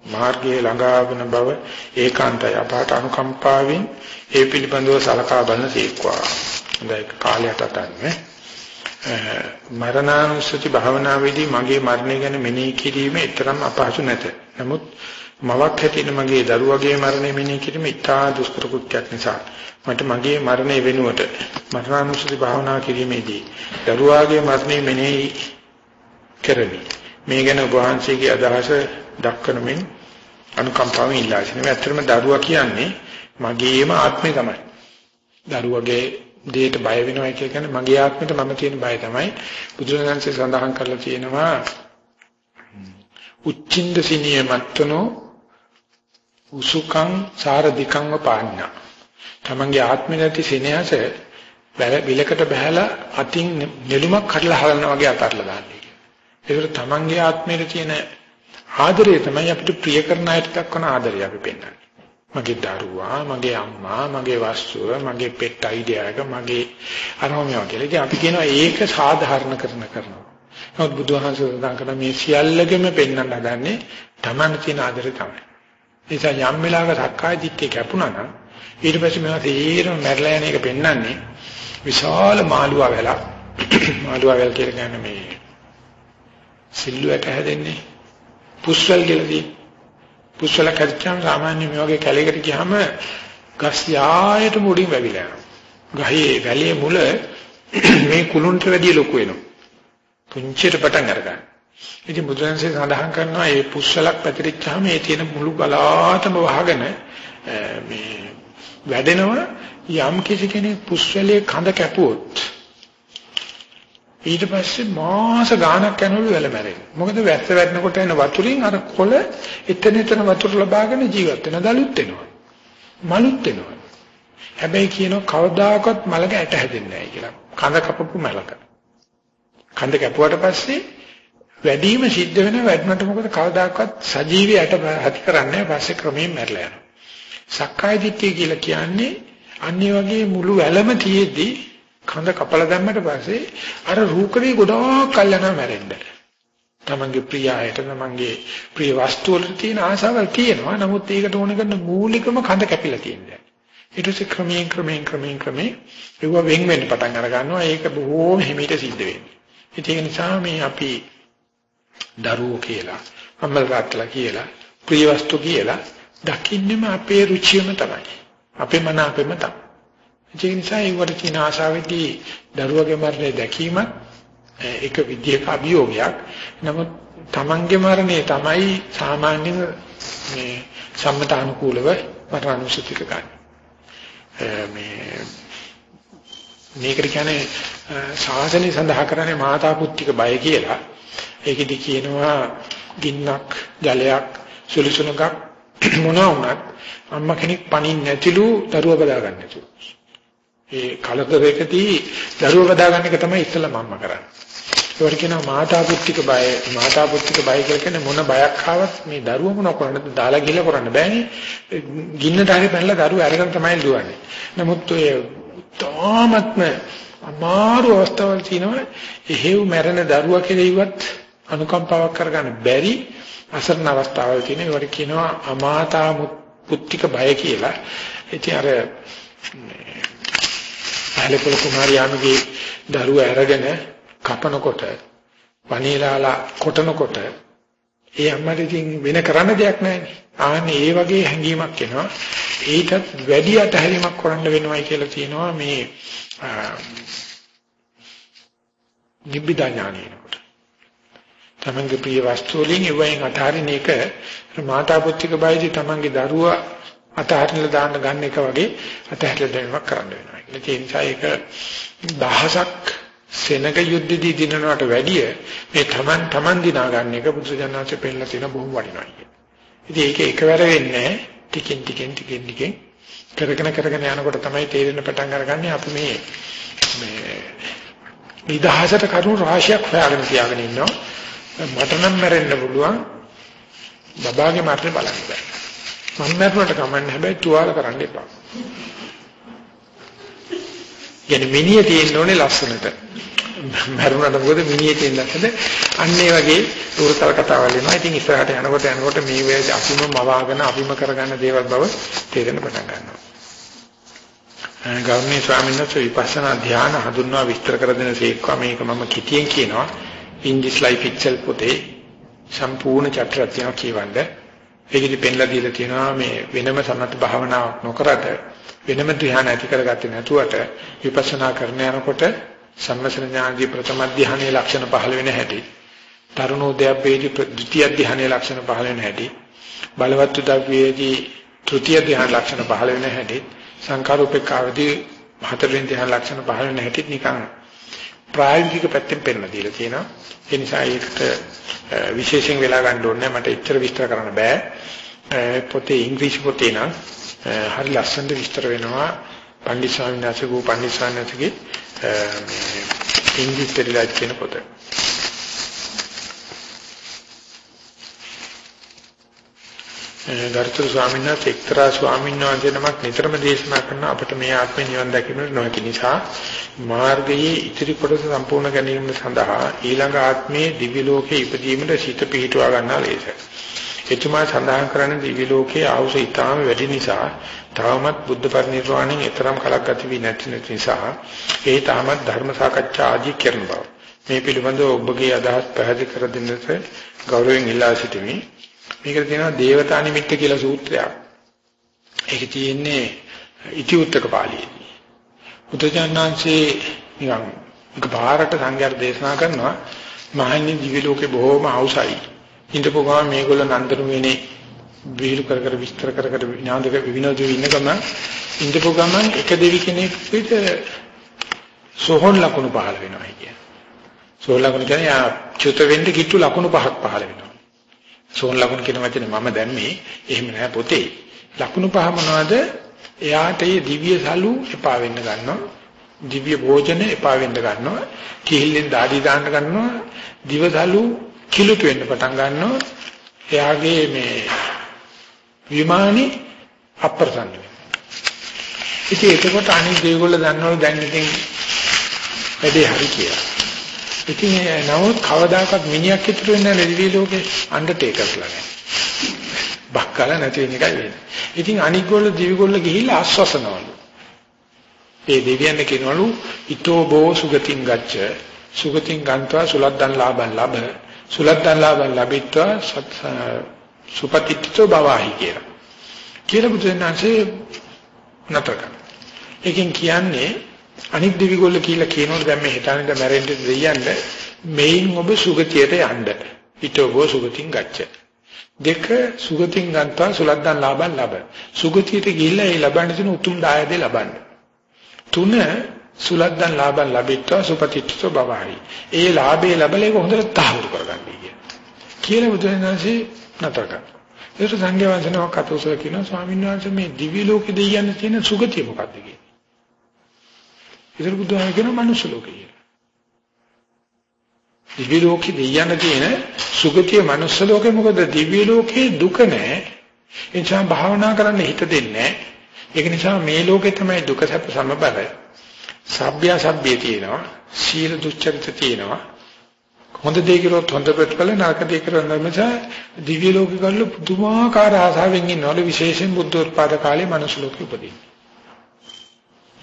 මාර්ගයේ ළඟා වන බව ඒකාන්තය අපට අනුකම්පාවෙන් ඒ පිළිබඳව සලකා බලන සීක්වා. හොඳයි කාලයට අතන්නේ. මරණානුස්සති භාවනාවේදී මගේ මරණය ගැන මෙනෙහි කිරීම ඊතරම් අපහසු නැත. නමුත් මවක් හැටියට මගේ දරුවගේ මරණය මෙනෙහි කිරීම ඉතා දුෂ්කර කෘත්‍යයක් නිසා මට මගේ මරණය වෙනුවට මරණානුස්සති භාවනා කිරීමේදී දරුවාගේ මරණය මෙනෙහි කරමි. මේ ගැන ඔබ වහන්සේගේ අදහස දක්වන මෙන් අනුකම්පාවෙන් ඉල්ලා සිටිනවා. ඇත්තටම දරුවා කියන්නේ මගේම ආත්මය තමයි. දරුවගේ දෙයට බය වෙනවා කියන්නේ මගේ ආත්මයට මම තියෙන බය තමයි. බුදුරජාණන්සේ සඳහන් කරලා තියෙනවා උච්චින්ද සිනිය මත්තනෝ උසුකං සාරධිකංව පාන්න. තමන්ගේ ආත්මය නැති සිනහස විලකට බහැලා අතින් නෙළුමක් කඩලා හලනවා වගේ අතල්ලා දාන්නේ. ඒකට තමන්ගේ ආත්මයට තියෙන ආදරය තමයි අපිට ප්‍රිය කරන අයට දක්වන ආදරය අපි පෙන්වන්නේ. මගේ දරුවා, මගේ අම්මා, මගේ වස්තුව, මගේ pet idea එක, මගේ අරෝමියෝ කියලා. ඉතින් අපි කියනවා ඒක සාධාරණ කරන කරනවා. නමුත් බුදුහාමසෝ සඳහන් කරන මේ සියල්ලගෙම පෙන්වන්න හදන්නේ Taman තියෙන ආදරය තමයි. ඒ නිසා යම් වෙලාවක සක්කාය දිට්ඨිය කැපුණා නම් ඊට පස්සේ මේවා තීරම මැරලා යන එක පෙන්වන්නේ විශාල මාළුවා වෙලා මාළුවා වෙල කියලා කියන්නේ මේ සිල්ලුවට හැදෙන්නේ. පුස්වල කියලාදී පුස්වල කර්චම් සාමාන්‍ය මේ වගේ කැලේකට ගියාම ගස් යායට මුඩින් වැවිලා යනවා. ගහේ වැලේ මුල මේ කුළුන්ට වැඩිය ලොකු වෙනවා. පුංචිට පටන් අරගන්න. ඉතින් බුදුරජාණන්සේ සඳහන් කරනවා මේ පුස්වලක් පැතිරිච්චාම මේ තියෙන මුළු බලාතම වහගෙන මේ වැඩෙනවා යම් කිසි කෙනෙක් පුස්වලේ කඳ කැපුවොත් ඊට පස්සේ මාස ගාණක් යනවලු වැල මැරෙන්නේ. මොකද වැස්ස වැටෙනකොට එන වතුරින් අර කොළ එතන එතන වතුර ලබාගෙන ජීවත් වෙන දලුත් වෙනවා. මලුත් වෙනවා. හැබැයි කියනවා කවදාකවත් මලක ඇට හැදෙන්නේ නැහැ කියලා. කඳ කපපු මලක. කඳ කැපුවට පස්සේ වැඩිම සිද්ධ වෙන වැඩනට මොකද කවදාකවත් සජීවී ඇට ඇති කරන්නේ පස්සේ ක්‍රමයෙන් මැරලා යනවා. සක්කාය දිට්ඨිය කියලා කියන්නේ අනිත් වගේ මුළු වැලම තියේදී කඳ කපලා දැම්මට පස්සේ අර රූකඩේ ගොඩාක් කල් යනවා මැරෙන්න. තමන්ගේ ප්‍රිය ආයත තමන්ගේ ප්‍රිය වස්තු වල තියෙන ආසාවල් තියෙනවා. නමුත් ඒකට ඕන කරන මූලිකම කඳ කැපිලා තියෙනවා. ඊට පස්සේ ක්‍රමයෙන් ක්‍රමයෙන් ක්‍රමයෙන් ක්‍රමයෙන් ඒව වෙන් වෙන්න පටන් අර ගන්නවා. ඒක බොහෝම හිමීට සිද්ධ වෙන්නේ. ඒක නිසා මේ අපි දරුවෝ කියලා, අම්මලා තාත්තලා කියලා, ප්‍රිය වස්තු කියලා දකින්නෙම අපේ රුචියම තමයි. අපේ මන අපේම තමයි. ඒ නිසා ඒවට තියෙන ආශාවෙදී දරුවගේ මරණය දැකීමත් එක විද්‍යාවක අභියෝගයක්. නමුත් Tamange මරණය තමයි සාමාන්‍ය මේ සම්මතානුකූලව මරණානුසතික ගන්න. මේ මේකට කියන්නේ ශාසනය සඳහා කරන්නේ මාතා පුත්තික බය කියලා. ඒකෙදි කියනවා ගින්නක් ජලයක් සුළුසුණුකක් මොනවා වුණත් අම්මා කෙනෙක් පණින් නැතිලු දරුවා බදා ගන්න නැතුව. ඒ කලදරයකදී දරුවව දාගන්න එක තමයි ඉස්සෙල්ලා මම්ම කරන්නේ. ඒවට කියනවා මාතා පුත්තික බය. මාතා පුත්තික බය කියන්නේ මොන බයක් ආවත් මේ දරුව මොන කරන්නද දාලා ගිහලා කරන්න බෑනේ. ගින්නට හරි පැනලා දරුව අරගෙන තමයි දුවන්නේ. නමුත් ඔය තාමත්ම අමාරු අවස්ථාවල් තියෙනවා. එහෙව් මැරෙන දරුවා කෙරෙහිවත් අනුකම්පාවක් කරගන්න බැරි අසරණ අවස්ථාවල් තියෙනවා. ඒවට කියනවා අමාතා පුත්තික බය කියලා. ඉතින් අර පහලපොළ කුමාරියාමගේ දරුව අරගෙන කපනකොට වනේලාලා කොටනකොට ඒ අම්මට ඉතින් වෙන කරන්න දෙයක් නැහැ ආන්නේ ඒ වගේ හැඟීමක් එනවා ඒකත් වැඩි අතහැරීමක් කරන්න වෙනවයි කියලා කියනවා මේ නිබ්බිදා ඥානයනකොට තමන්ගේ ප්‍රිය වස්තු වලින් එවෙන් අතහරින එක මාතා පුත්තික බයදී තමන්ගේ දරුවා අතහැරලා දාන්න ගන්න එක වගේ අතහැරලා දැමීමක් කරන්න වෙනවා. ඒ නිසා ඒක දහසක් සෙනග යුද්ධදී දිනනවට වැඩිය මේ Taman Taman දිනා ගන්න එක බුදුසජාණන්සේ පෙන්නලා තියෙන බොහොම වටිනවා කියන්නේ. ඉතින් ඒක එකවර වෙන්නේ ටිකෙන් ටිකෙන් ටිකෙන් ටිකෙන් කරගෙන කරගෙන යනකොට තමයි තේරෙන පටන් අරගන්නේ අපි මේ මේ නිදහසට කරුණු රාශියක් හොයාගෙන තියාගෙන ඉන්නවා. මට නම් මැරෙන්න පුළුවන්. බබාගේ මරණය බලන්න බෑ. මම මැරුණට කමන්නේ හැබැයි තුවාල කරන්න එපා. කියන්නේ මිනිය තියෙන්න ඕනේ ලස්සනට. මරුණට මොකද මිනිහේ තියෙන ලක්ෂණ අන්න ඒ වගේ උරතල් කතාවල් එනවා. ඉතින් ඉස්සරහට යනකොට යනකොට මේ වේද අපිම මවාගෙන අපිම කරගන්න දේවල් බව තේරෙන්න පටන් ගන්නවා. ගෞරවනීය ස්වාමීන් වහන්සේ විපස්සනා ධ්‍යාන හඳුන්වා විස්තර කර දෙන සේක්වා මේක මම කිතියෙන් කියනවා. In this life itself පොතේ සම්පූර්ණ චක්‍රය තියෙනවා කියවන්නේ. ඒකෙදි පෙන්ලා දීලා තියෙනවා මේ වෙනම සමත භාවනාවක් නොකරට වෙනම ධ්‍යාන ඇති කරගත්තේ නැතුවට විපස්සනා කරන යනකොට සම්මසන ඥානදී ප්‍රථම ධ්‍යානයේ ලක්ෂණ පහළ වෙන හැටි තරුණෝදයපේදී ද්විතිය ධ්‍යානයේ ලක්ෂණ පහළ වෙන හැටි බලවත් උදවියේදී තෘතිය ධ්‍යාන ලක්ෂණ පහළ වෙන හැටි සංකාරූපේකාවදී හතරවෙනි ධ්‍යාන ලක්ෂණ පහළ වෙන හැටි නිකන් ප්‍රායෝගික පැත්තෙන් පෙන්නලා දීලා තියෙනවා. ඒ නිසා ඒකට විශේෂයෙන් වෙලා ගන්න ඕනේ මට එච්චර විස්තර කරන්න බෑ. පොතේ ඉංග්‍රීසි පොතේ නම් හරි ලස්සනට විස්තර වෙනවා. පණ්ඩිත ස්වාමීන් වහන්සේ ගෝ පණ්ඩිත ස්වාමීන් වහන්සේගේ ඉංග්‍රීසි පෙරලයි කියන පොත. ගරුතර ස්වාමීන් වහන්සේ එක්තරා ස්වාමීන් වහන්සේ නමක් නිතරම දේශනා කරන අපිට මේ ආත්මේ නිවන් දැකීමට නොහැකි නිසා මාර්ගයේ ඉතිරි කොටස සම්පූර්ණ ගැනීම සඳහා ඊළඟ ආත්මයේ දිව්‍ය ලෝකයේ ඉපදීමට සිත පිහිටුවා ගන්නා ලේස. එතුමා සඳහන් කරන්නේ දිව්‍ය ලෝකයේ ආවුස ඊටාම වැඩි නිසා තවමත් බුද්ධ පරිනිර්වාණයෙන් ඊතරම් කලක් ගත වී නැති නිසා ඒ තාමත් ධර්ම සාකච්ඡා ආදී කරන බව. මේ පිළිබඳව ඔබගේ අදහස් පැහැදිලි කර දෙන්නට ගෞරවයෙන් ඉල්ලා සිටිමි. මේකට කියනවා දේවතා නිමිත්ත කියලා සූත්‍රයක්. ඒක තියෙන්නේ ඉතිඋත්තක පාළියේදී. බුදුජානනාංශේ නිකන් එක බාරට සංඝයාට දේශනා කරනවා මහන්නේ දිවි ලෝකේ බොහෝම අවශ්‍යයි. ඉඳපු ගමන් මේගොල්ලෝ නන්දනුවේනේ විහිළු කර කර විස්තර කර කර විනාදක විනෝද වෙන්න ගම ඉඳපු ගමන් එක දෙවි කෙනෙක් පිට සෝහන් ලකුණු පහළ වෙනවා කියන. සෝහන් ලකුණු කියන්නේ ආ චුත වෙන්න කිට්ටු ලකුණු පහක් පහළ වෙනවා. සෝහන් ලකුණු කියන වචනේ මම දැම්මේ එහෙම නෑ පොතේ. ලකුණු පහ මොනවද? එයාට මේ දිව්‍ය සලු එපා වෙන්න ගන්නවා. දිව්‍ය භෝජන එපා වෙන්න ගන්නවා. කිහිල්ලෙන් দাঁඩි දාන්න ගන්නවා. දිවසලු කිලුට වෙන්න පටන් ගන්නවා. එයාගේ මේ විමානේ අප්‍රසන්න වෙනවා. ඉතින් එතකොට අනිත් දේවල් දන්නවලු දැන් ඉතින් වැඩේ හරි කියලා. ඉතින් නමුත් කවදාකවත් මිනිහක් ඉතුරු වෙන්නේ නැහැ රෙදි ලෝකේ අන්ඩර්ටේකර්ස්ලා නැහැ. බක්කල නැති වෙන එකයි වෙන්නේ. ඉතින් අනිත් ගොල්ල දිවිගොල්ල ගිහිල්ලා ආස්වසනවලු. ඒ දෙවියන් කියනවලු ඊතෝ බෝ සුගතින් ගච්ඡ සුගතින් ගන්නවා සුලද්දන් ලාභන් ලබ සුලද්දන් ලාභන් ලැබිත්වා සුපතිත්තු බවහි කියලා. කියලා බුදුරජාණන්සේ නතර කරනවා. ඒකෙන් කියන්නේ අනික් දෙවිගොල්ල කියලා කියනවනේ දැන් මේ හිතානින්ද මැරෙන්න දෙයයන්ද මේන් ඔබ සුගතියට යන්න. ඊටෝබෝ සුගතින් ගච්ඡ. දෙක සුගතින් ගන්නවා සුලද්දන් ලාභන් ලබ. සුගතියට ගිහිල්ලා ඒ ලබන්න තියෙන උතුම් දායදේ ලබන්න. තුන සුලද්දන් ලාභන් ලැබිට්ටා සුපතිත්තු බවයි. ඒ ලාභේ ලැබලා ඒක හොඳට තහවුරු කරගන්න කියන. කියලා බුදුරජාණන්සේ නතර කරනවා. ඒක සංඝයා වහන්සේනම කතෝසල කියනවා ස්වාමීන් වහන්සේ මේ දිව්‍ය ලෝකෙ දෙයයන් තියෙන සුගතිය මොකක්ද කියන්නේ. ඒක බුදුහාම කියන මනුස්ස ලෝකය. දිව්‍ය ලෝකේ දෙයන්න තියෙන සුගතිය මනුස්ස ලෝකේ මොකද දිව්‍ය ලෝකේ දුක නැහැ. ඒ නිසා භාවනා කරන්න හිත දෙන්නේ ඒක නිසා මේ ලෝකේ තමයි දුක සැප සමබර. සබ්බ්‍ය සබ්බ්‍ය තියෙනවා. සීල දුච්චරිත තියෙනවා. හොඳ දේ කරොත් හොඳ ප්‍රතිඵල නරක දේ කරන නිසා දිව්‍ය ලෝකවල පුදුමාකාර ආසාවෙන් ඉන්නවලු විශේෂයෙන් බුද්ධෝත්පාද කාලේ මනුස්ස ලෝකෙ උපදින්න.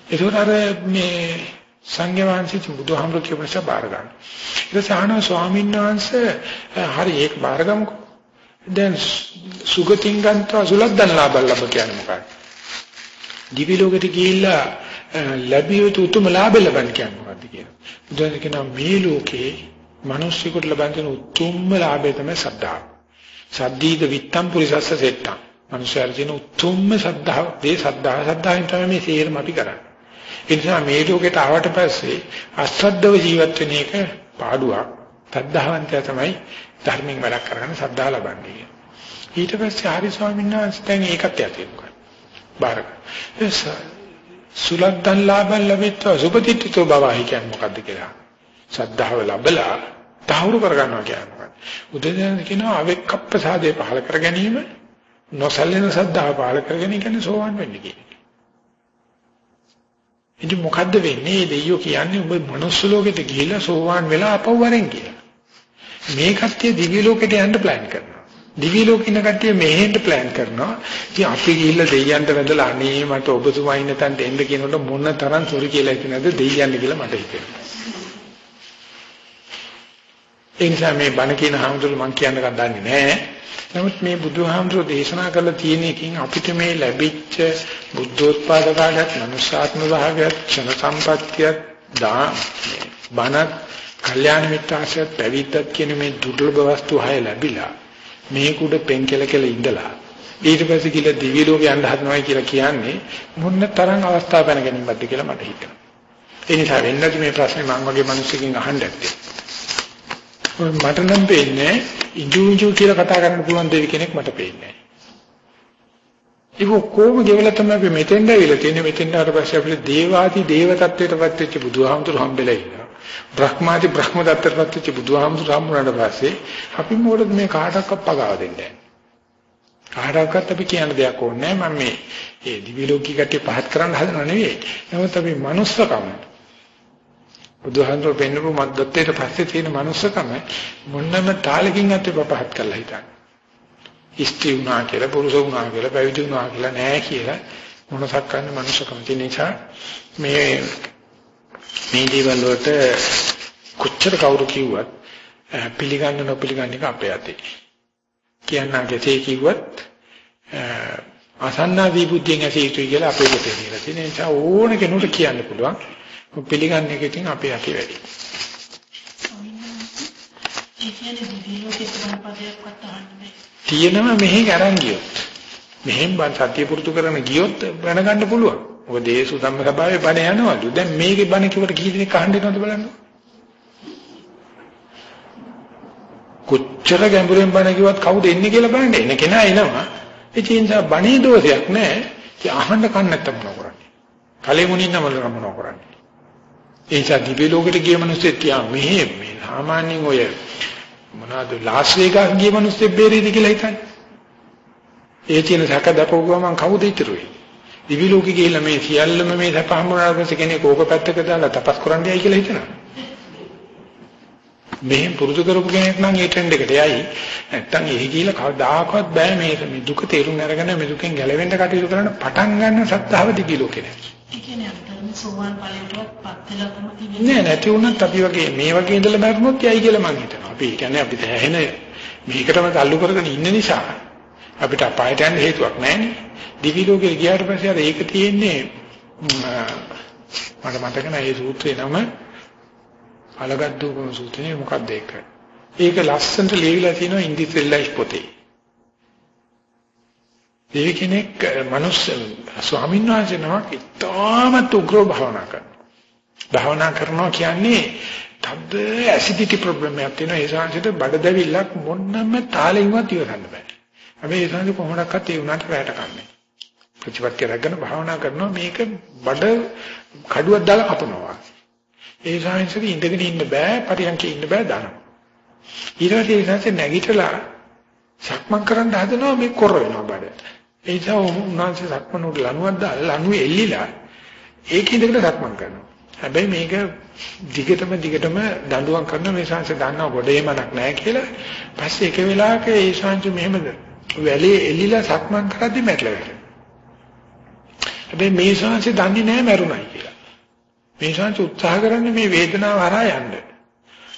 ඒකෝට අර මේ සංඝ වහන්සේ බුදුහාමුදුරු කියපුවා බාර ගන්න. ඊට සාහන ස්වාමීන් වහන්සේ හරි ඒක බාර ගමුකෝ. දැන් සුගතින් ගන්නවා සුලද්දන් ලාභ ලැබ කියන්නේ මොකක්ද? දිව්‍ය ලෝකෙට ගිහිල්ලා ලැබිය යුතු උතුම් ලාභ ලබන්න කියන්නේ මොකක්ද කියලා. බුදුන් කියනවා මේ ලෝකේ මිනිස්සුන්ට ලබන උතුම්ම ලාභය තමයි සද්ධා. සද්දීද විත්තම් පුරිසස්ස සෙට්ටම්. මනුෂ්‍යයන් තියෙන උතුම්ම ශ්‍රද්ධාව, ඒ ශ්‍රද්ධාව ශ්‍රද්ධාවෙන් තමයි මේ සේරම අපි කරන්නේ. ඒ නිසා මේ ලෝකෙට ආවට පස්සේ අශ්‍රද්ධව ජීවත් වෙන එක පාඩුවක්. ශ්‍රද්ධාවන්තයා තමයි ධර්මයෙන් වැඩක් කරගෙන ශ්‍රද්ධාව ලබන්නේ. ඊට පස්සේ ආරි ස්වාමීන් වහන්සේ දැන් ඒකත් යතිරුකා. බාරක. සුලද්දන් ලාභන් ලැබෙත්වා සුපතිත්ත්ව බවයි කියන්නේ මොකද්ද කියලා. ශ්‍රද්ධාව ලැබලා තහවුරු කරගන්නවා කියන්නේ මොකක්ද? උදේදන කියනවා අවෙක්කප්පසාදේ පහල කර ගැනීම නොසැලෙන ශ්‍රද්ධාව පහල කර ගැනීම කියන්නේ සෝවන් වෙන්න කියන්නේ. ඉතින් මොකද්ද වෙන්නේ? දෙයියෝ කියන්නේ ඔබ මනුස්ස ලෝකෙට ගිහිලා සෝවන් වෙලා අපව වරෙන් කියලා. මේ කට්ටිය දිව්‍ය ලෝකෙට යන්න ප්ලෑන් කරනවා. දිව්‍ය ලෝකෙ ඉන්න කට්ටිය මෙහෙන්ට ප්ලෑන් කරනවා. ඉතින් අපි ගිහිල්ලා දෙයියන්ට වැඳලා අනේ මට ඔබතුමා ඉන්න තැනට එන්න කියනකොට මොන තරම් සොරි කියලා හිතනද දෙයියන්ට කියලා මට හිතෙනවා. ඒ නිසා මේ බණ කියන හාමුදුරුවෝ මම කියන්න ගන්නේ නැහැ. නමුත් මේ බුදුහාමුදුරුවෝ දේශනා කළ තියෙන එකකින් අපිට මේ ලැබිච්ච බුද්ධෝත්පාද කාලයක්, මනුෂ්‍යාත්ම භාවයක්, ක්ෂණ සම්පත්තියක්, දා බණ, කල්යාණ මිත්‍රාශ්‍රයත් පැවිද්දත් කියන මේ දුර්ලභ වස්තු හය ලැබිලා මේ කුඩ පෙන්කල කියලා ඉඳලා ඊට පස්සේ කියලා දිවි ලෝකේ යන්න හදනවා කියලා කියන්නේ මොන තරම් අවස්ථාව පැන ගැනීමක්ද කියලා මට හිතෙනවා. ඒ නිසා වෙන්නත් මේ ප්‍රශ්නේ මම වගේ මිනිස්සුකින් අහන්න ඇත්තේ. මට නම් පේන්නේ ඉජු ඉජු කියලා කතා කරන්න පුළුවන් දෙවි කෙනෙක් මට පේන්නේ ඒක කොහොම ගෙවලා තමයි අපි මෙතෙන්ද ඇවිල්ලා තියෙන්නේ. මෙතෙන්ට ආවට පස්සේ අපිට දේවාදී දේව tattweටපත් වෙච්ච බුදුහාමුදුරු හම්බෙලා ඉන්නවා. බ්‍රහ්මාදී බ්‍රහ්ම tattweටපත් වෙච්ච බුදුහාමුදුරු හම්බුනාට පස්සේ අපි මොකටද මේ කාටවත් පගාව දෙන්නේ කාටවත් අපි කියන දෙයක් ඕනේ නැහැ. මම මේ ඒ දිවි ලෝකී කට්ටිය පහත් කරන්න හදනව නෙවෙයි. නමුත් අපි manussකම බුදුහන්සෝ පෙන්නපු මද්දත්තේට පස්සේ තියෙන manussකම මොන්නම තාලකින් අත් පපහත් කරලා හිටන්නේ. ඉස්ති වුණා කියලා පුරුෂ වුණා කියලා පැවිදි වුණා කියලා නෑ කියලා මොනසක් කරන්න manussකම තියෙන නිසා මේ මේ දේවල් වලට කොච්චර කවුරු කිව්වත් පිළිගන්න නොපිළිගන්න එක අපේ අතේ. කියන්නාගේ තේ කිව්වත් අසන්නා විබුද්ධියෙන් ඇසී යුතුයි කියලා අපේ පොතේ කියලා තියෙන නිසා ඕන කෙනෙකුට කියන්න පුළුවන්. පිළිගන්න එක ඉතින් අපේ අතේ වැඩි. තියෙනම මෙහෙන් අරන් ගියොත් මෙහෙන් බන් සත්‍ය පුරුදු කරන ගියොත් දැනගන්න පුළුවන්. මොකද ඒ සුදම්ම සභාවේ බණ යනවලු. දැන් මේකේ බණ කිව්වට කී දෙනෙක් අහන්න දෙනවද බලන්න. කොච්චර ගැඹුරෙන් බණ කිව්වත් කවුද එන්නේ කියලා බලන්න. එන කෙනා එනවා. ඒ නිසා බණේ දෝෂයක් නැහැ. ඒ අහන්න කන්න නැත්තම් මොන කරන්නේ. කලෙ මුණින් නම මොන කරන්නේ. ඒ නිසා දිව්‍ය ලෝකෙට ගිය මිනිස්සෙක් තියා මෙහෙ මේ සාමාන්‍යයෙන් ඔය මොනවාද ලාස් වේගස් ගිය මිනිස්සෙක් බේරෙයිද කියලා හිතන්නේ. ඒ තියෙන සැක දපුව ගමන් කවුද ඉතුරුයි? දිවි ලෝකෙ ගිහිල්ලා මේ සියල්ලම මේ සැප හම්බුනාට කෙනෙක් ඕක පැත්තක දාලා තපස් කරන්නයි කියලා හිතනවා. මෙහෙන් පුරුදු කරපු කෙනෙක් නම් ඒ ට්‍රෙන්ඩ් එකට යයි. නැත්තම් එහි ගිහිල්ලා කවදාකවත් බෑ මේ මේ දුක තේරුම් අරගෙන මේ දුකෙන් ගැලවෙන්න කටයුතු කරන්න පටන් ගන්න සත්‍තාව දිවි ලෝකේ නෑ. ඒ කියන්නේ අන්තරම සෝවාන් ඵලයටවත් පත් වෙලා නෑ නැති වුණත් අපි වගේ මේ වගේ ඉඳලා මරනොත් යයි කියලා මං හිතනවා. අපි කියන්නේ අපිට ඇහෙන මේකටම තල්ලු කරගෙන ඉන්න නිසා අපිට අපායට යන්න හේතුවක් නැහැනේ. දිවි ලෝකේ ගියාට පස්සේ අර ඒක තියෙන්නේ මට මතක නැහැ ඒ සූත්‍රේ නම අලගද්දූපම සූත්‍රේ මොකක්ද ඒක? ඒක ලස්සනට ලියවිලා තියෙනවා ඉන්දිසෙල්ලයිස් පොතේ. ඒ කෙනෙක් මනුස්ස ස්වාමීන් වහන්සේ නමක් ඉතාමත් උග්‍ර භාවනා කරනවා. භාවනා කරනවා කියන්නේ තද්ද ඇසිඩිටි ප්‍රොබ්ලම් එකක් තියෙනවා ඒ සංසිත බඩ දැවිල්ලක් මොන්නම තාලෙන්වත් ඉවසන්න බෑ. හැබැයි ඒ සංසිත කොහොමඩක්වත් ඒ උනාට රැට කන්නේ. ප්‍රතිපත්ති රැගෙන භාවනා කරනවා මේක බඩ කඩුවක් දාලා කපනවා. ඒ සංසිත ඉඳගෙන ඉන්න බෑ පරියන්කේ ඉන්න බෑ දානවා. ඊට පස්සේ ඒ සංසිත නැගිටලා සක්මන් කරන්න හදනවා මේ කොර වෙනවා බඩ. ඒ නිසා උන්වහන්සේ සක්මන් උඩ ලණුවක් දාලා ලණුවේ එල්ලිලා ඒක ඉඳගෙන සක්මන් කරනවා. හැබැයි මේක දිගටම දිගටම දඬුවම් කරන මේ ශාංශ දන්නව ගොඩේමක් නැහැ කියලා. පස්සේ එක වෙලාවක ඒ ශාංශ මෙහෙමද වැලේ එල්ලිලා සක්මන් කරද්දි මැරලා වැටෙනවා. හැබැයි මේ ශාංශ දන්නේ නැහැ මැරුණයි කියලා. මේ ශාංශ උත්සාහ කරන්නේ මේ වේදනාව හරහා යන්න.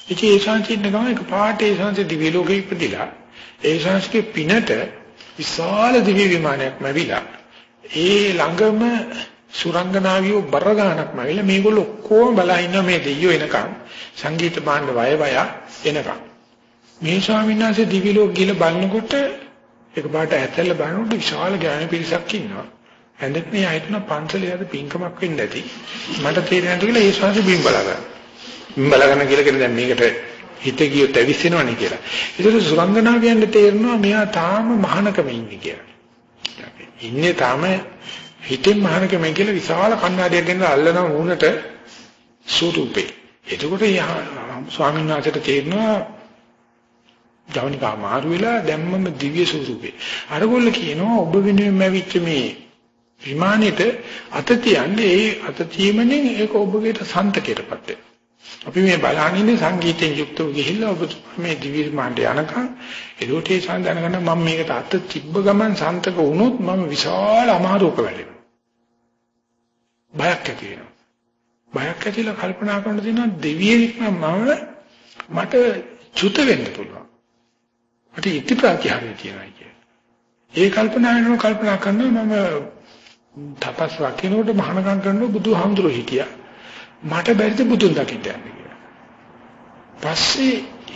ඉතින් ඒ ශාංශ ඉන්න ගමන් එක පාට ඒ ශාංශ දිව්‍ය ලෝකෙ ඉපදිලා ඒ ශාංශගේ පිනට විශාල දිව්‍ය විමානයක්ම ඇවිලා ඒ ළඟම සුරංගනාවියෝ බර ගන්නක්ම ඇවිල්ලා මේගොල්ලෝ ඔක්කොම බලා ඉන්න මේ දෙයියෝ එනකන් සංගීත භාණ්ඩ වය වය එනකන් මේ ස්වාමීන් වහන්සේ දිවි ලෝක ගිහලා බලනකොට එකපාරට ඇතැල්ල බලනකොට විශාල ගෑනු පිරිසක් ඉන්නවා. ඇඳෙත් මේ ආයතන පන්සලේ අද පින්කමක් වෙන්න ඇති. මට තේරෙන්නේ නැතු කියලා ඒ ශාසි බිම් බලාගන්න. බිම් බලාගන්න කියලා කියන්නේ දැන් මේකට හිත ගියොත් ඇවිස්සෙනවනේ කියලා. ඒකට සුරංගනා කියන්නේ තේරෙනවා මෙයා තාම මහානකම ඉන්නේ කියලා. ඉන්නේ තාම හිතෙන් මහානකම කියලා විශාල කණ්ණාඩියක් ගෙනල්ලා අල්ලන වුණට සූරූපේ. එතකොට ස්වාමීන් වහන්සේට තේරෙනවා ජවනිකා මාරු වෙලා දැම්මම දිව්‍ය ස්වරූපේ. අරගොල්ල කියනවා ඔබ වෙනුවෙන් ඇවිත් මේ විමානෙට අත තියන්නේ ඒ අත තීමෙන් ඒක ඔබගේට සන්තකයටපත් වෙනවා. අපි මේ බලහනින්නේ සංගීතයෙන් යුක්තව ගිහිල්ලා ඔබ මේ දිව්‍ය විමානට යනකම් ඒකට ඒ සඳහන් කරන මම මේකට අත තිබ්බ ගමන් සන්තක වුණොත් මම විශාල අමාරුවක වැටෙනවා. බයක් ඇති වෙනවා. බයක් ඇතිලා කල්පනා කරන දින දෙවියෙක් නම් මම මට චුත වෙන්න පුළුවන්. මට ඉති ප්‍රත්‍යහාරය කියනවා කිය. ඒ කල්පනා වෙනවා කල්පනා කරනවා මම තපස් රකින්නකොට මහානකම් කරනකොට බුදුහාමුදුරුවෝ හිටියා. මට බැරිද බුදුන් දකින්න යන්න කියලා. පස්සේ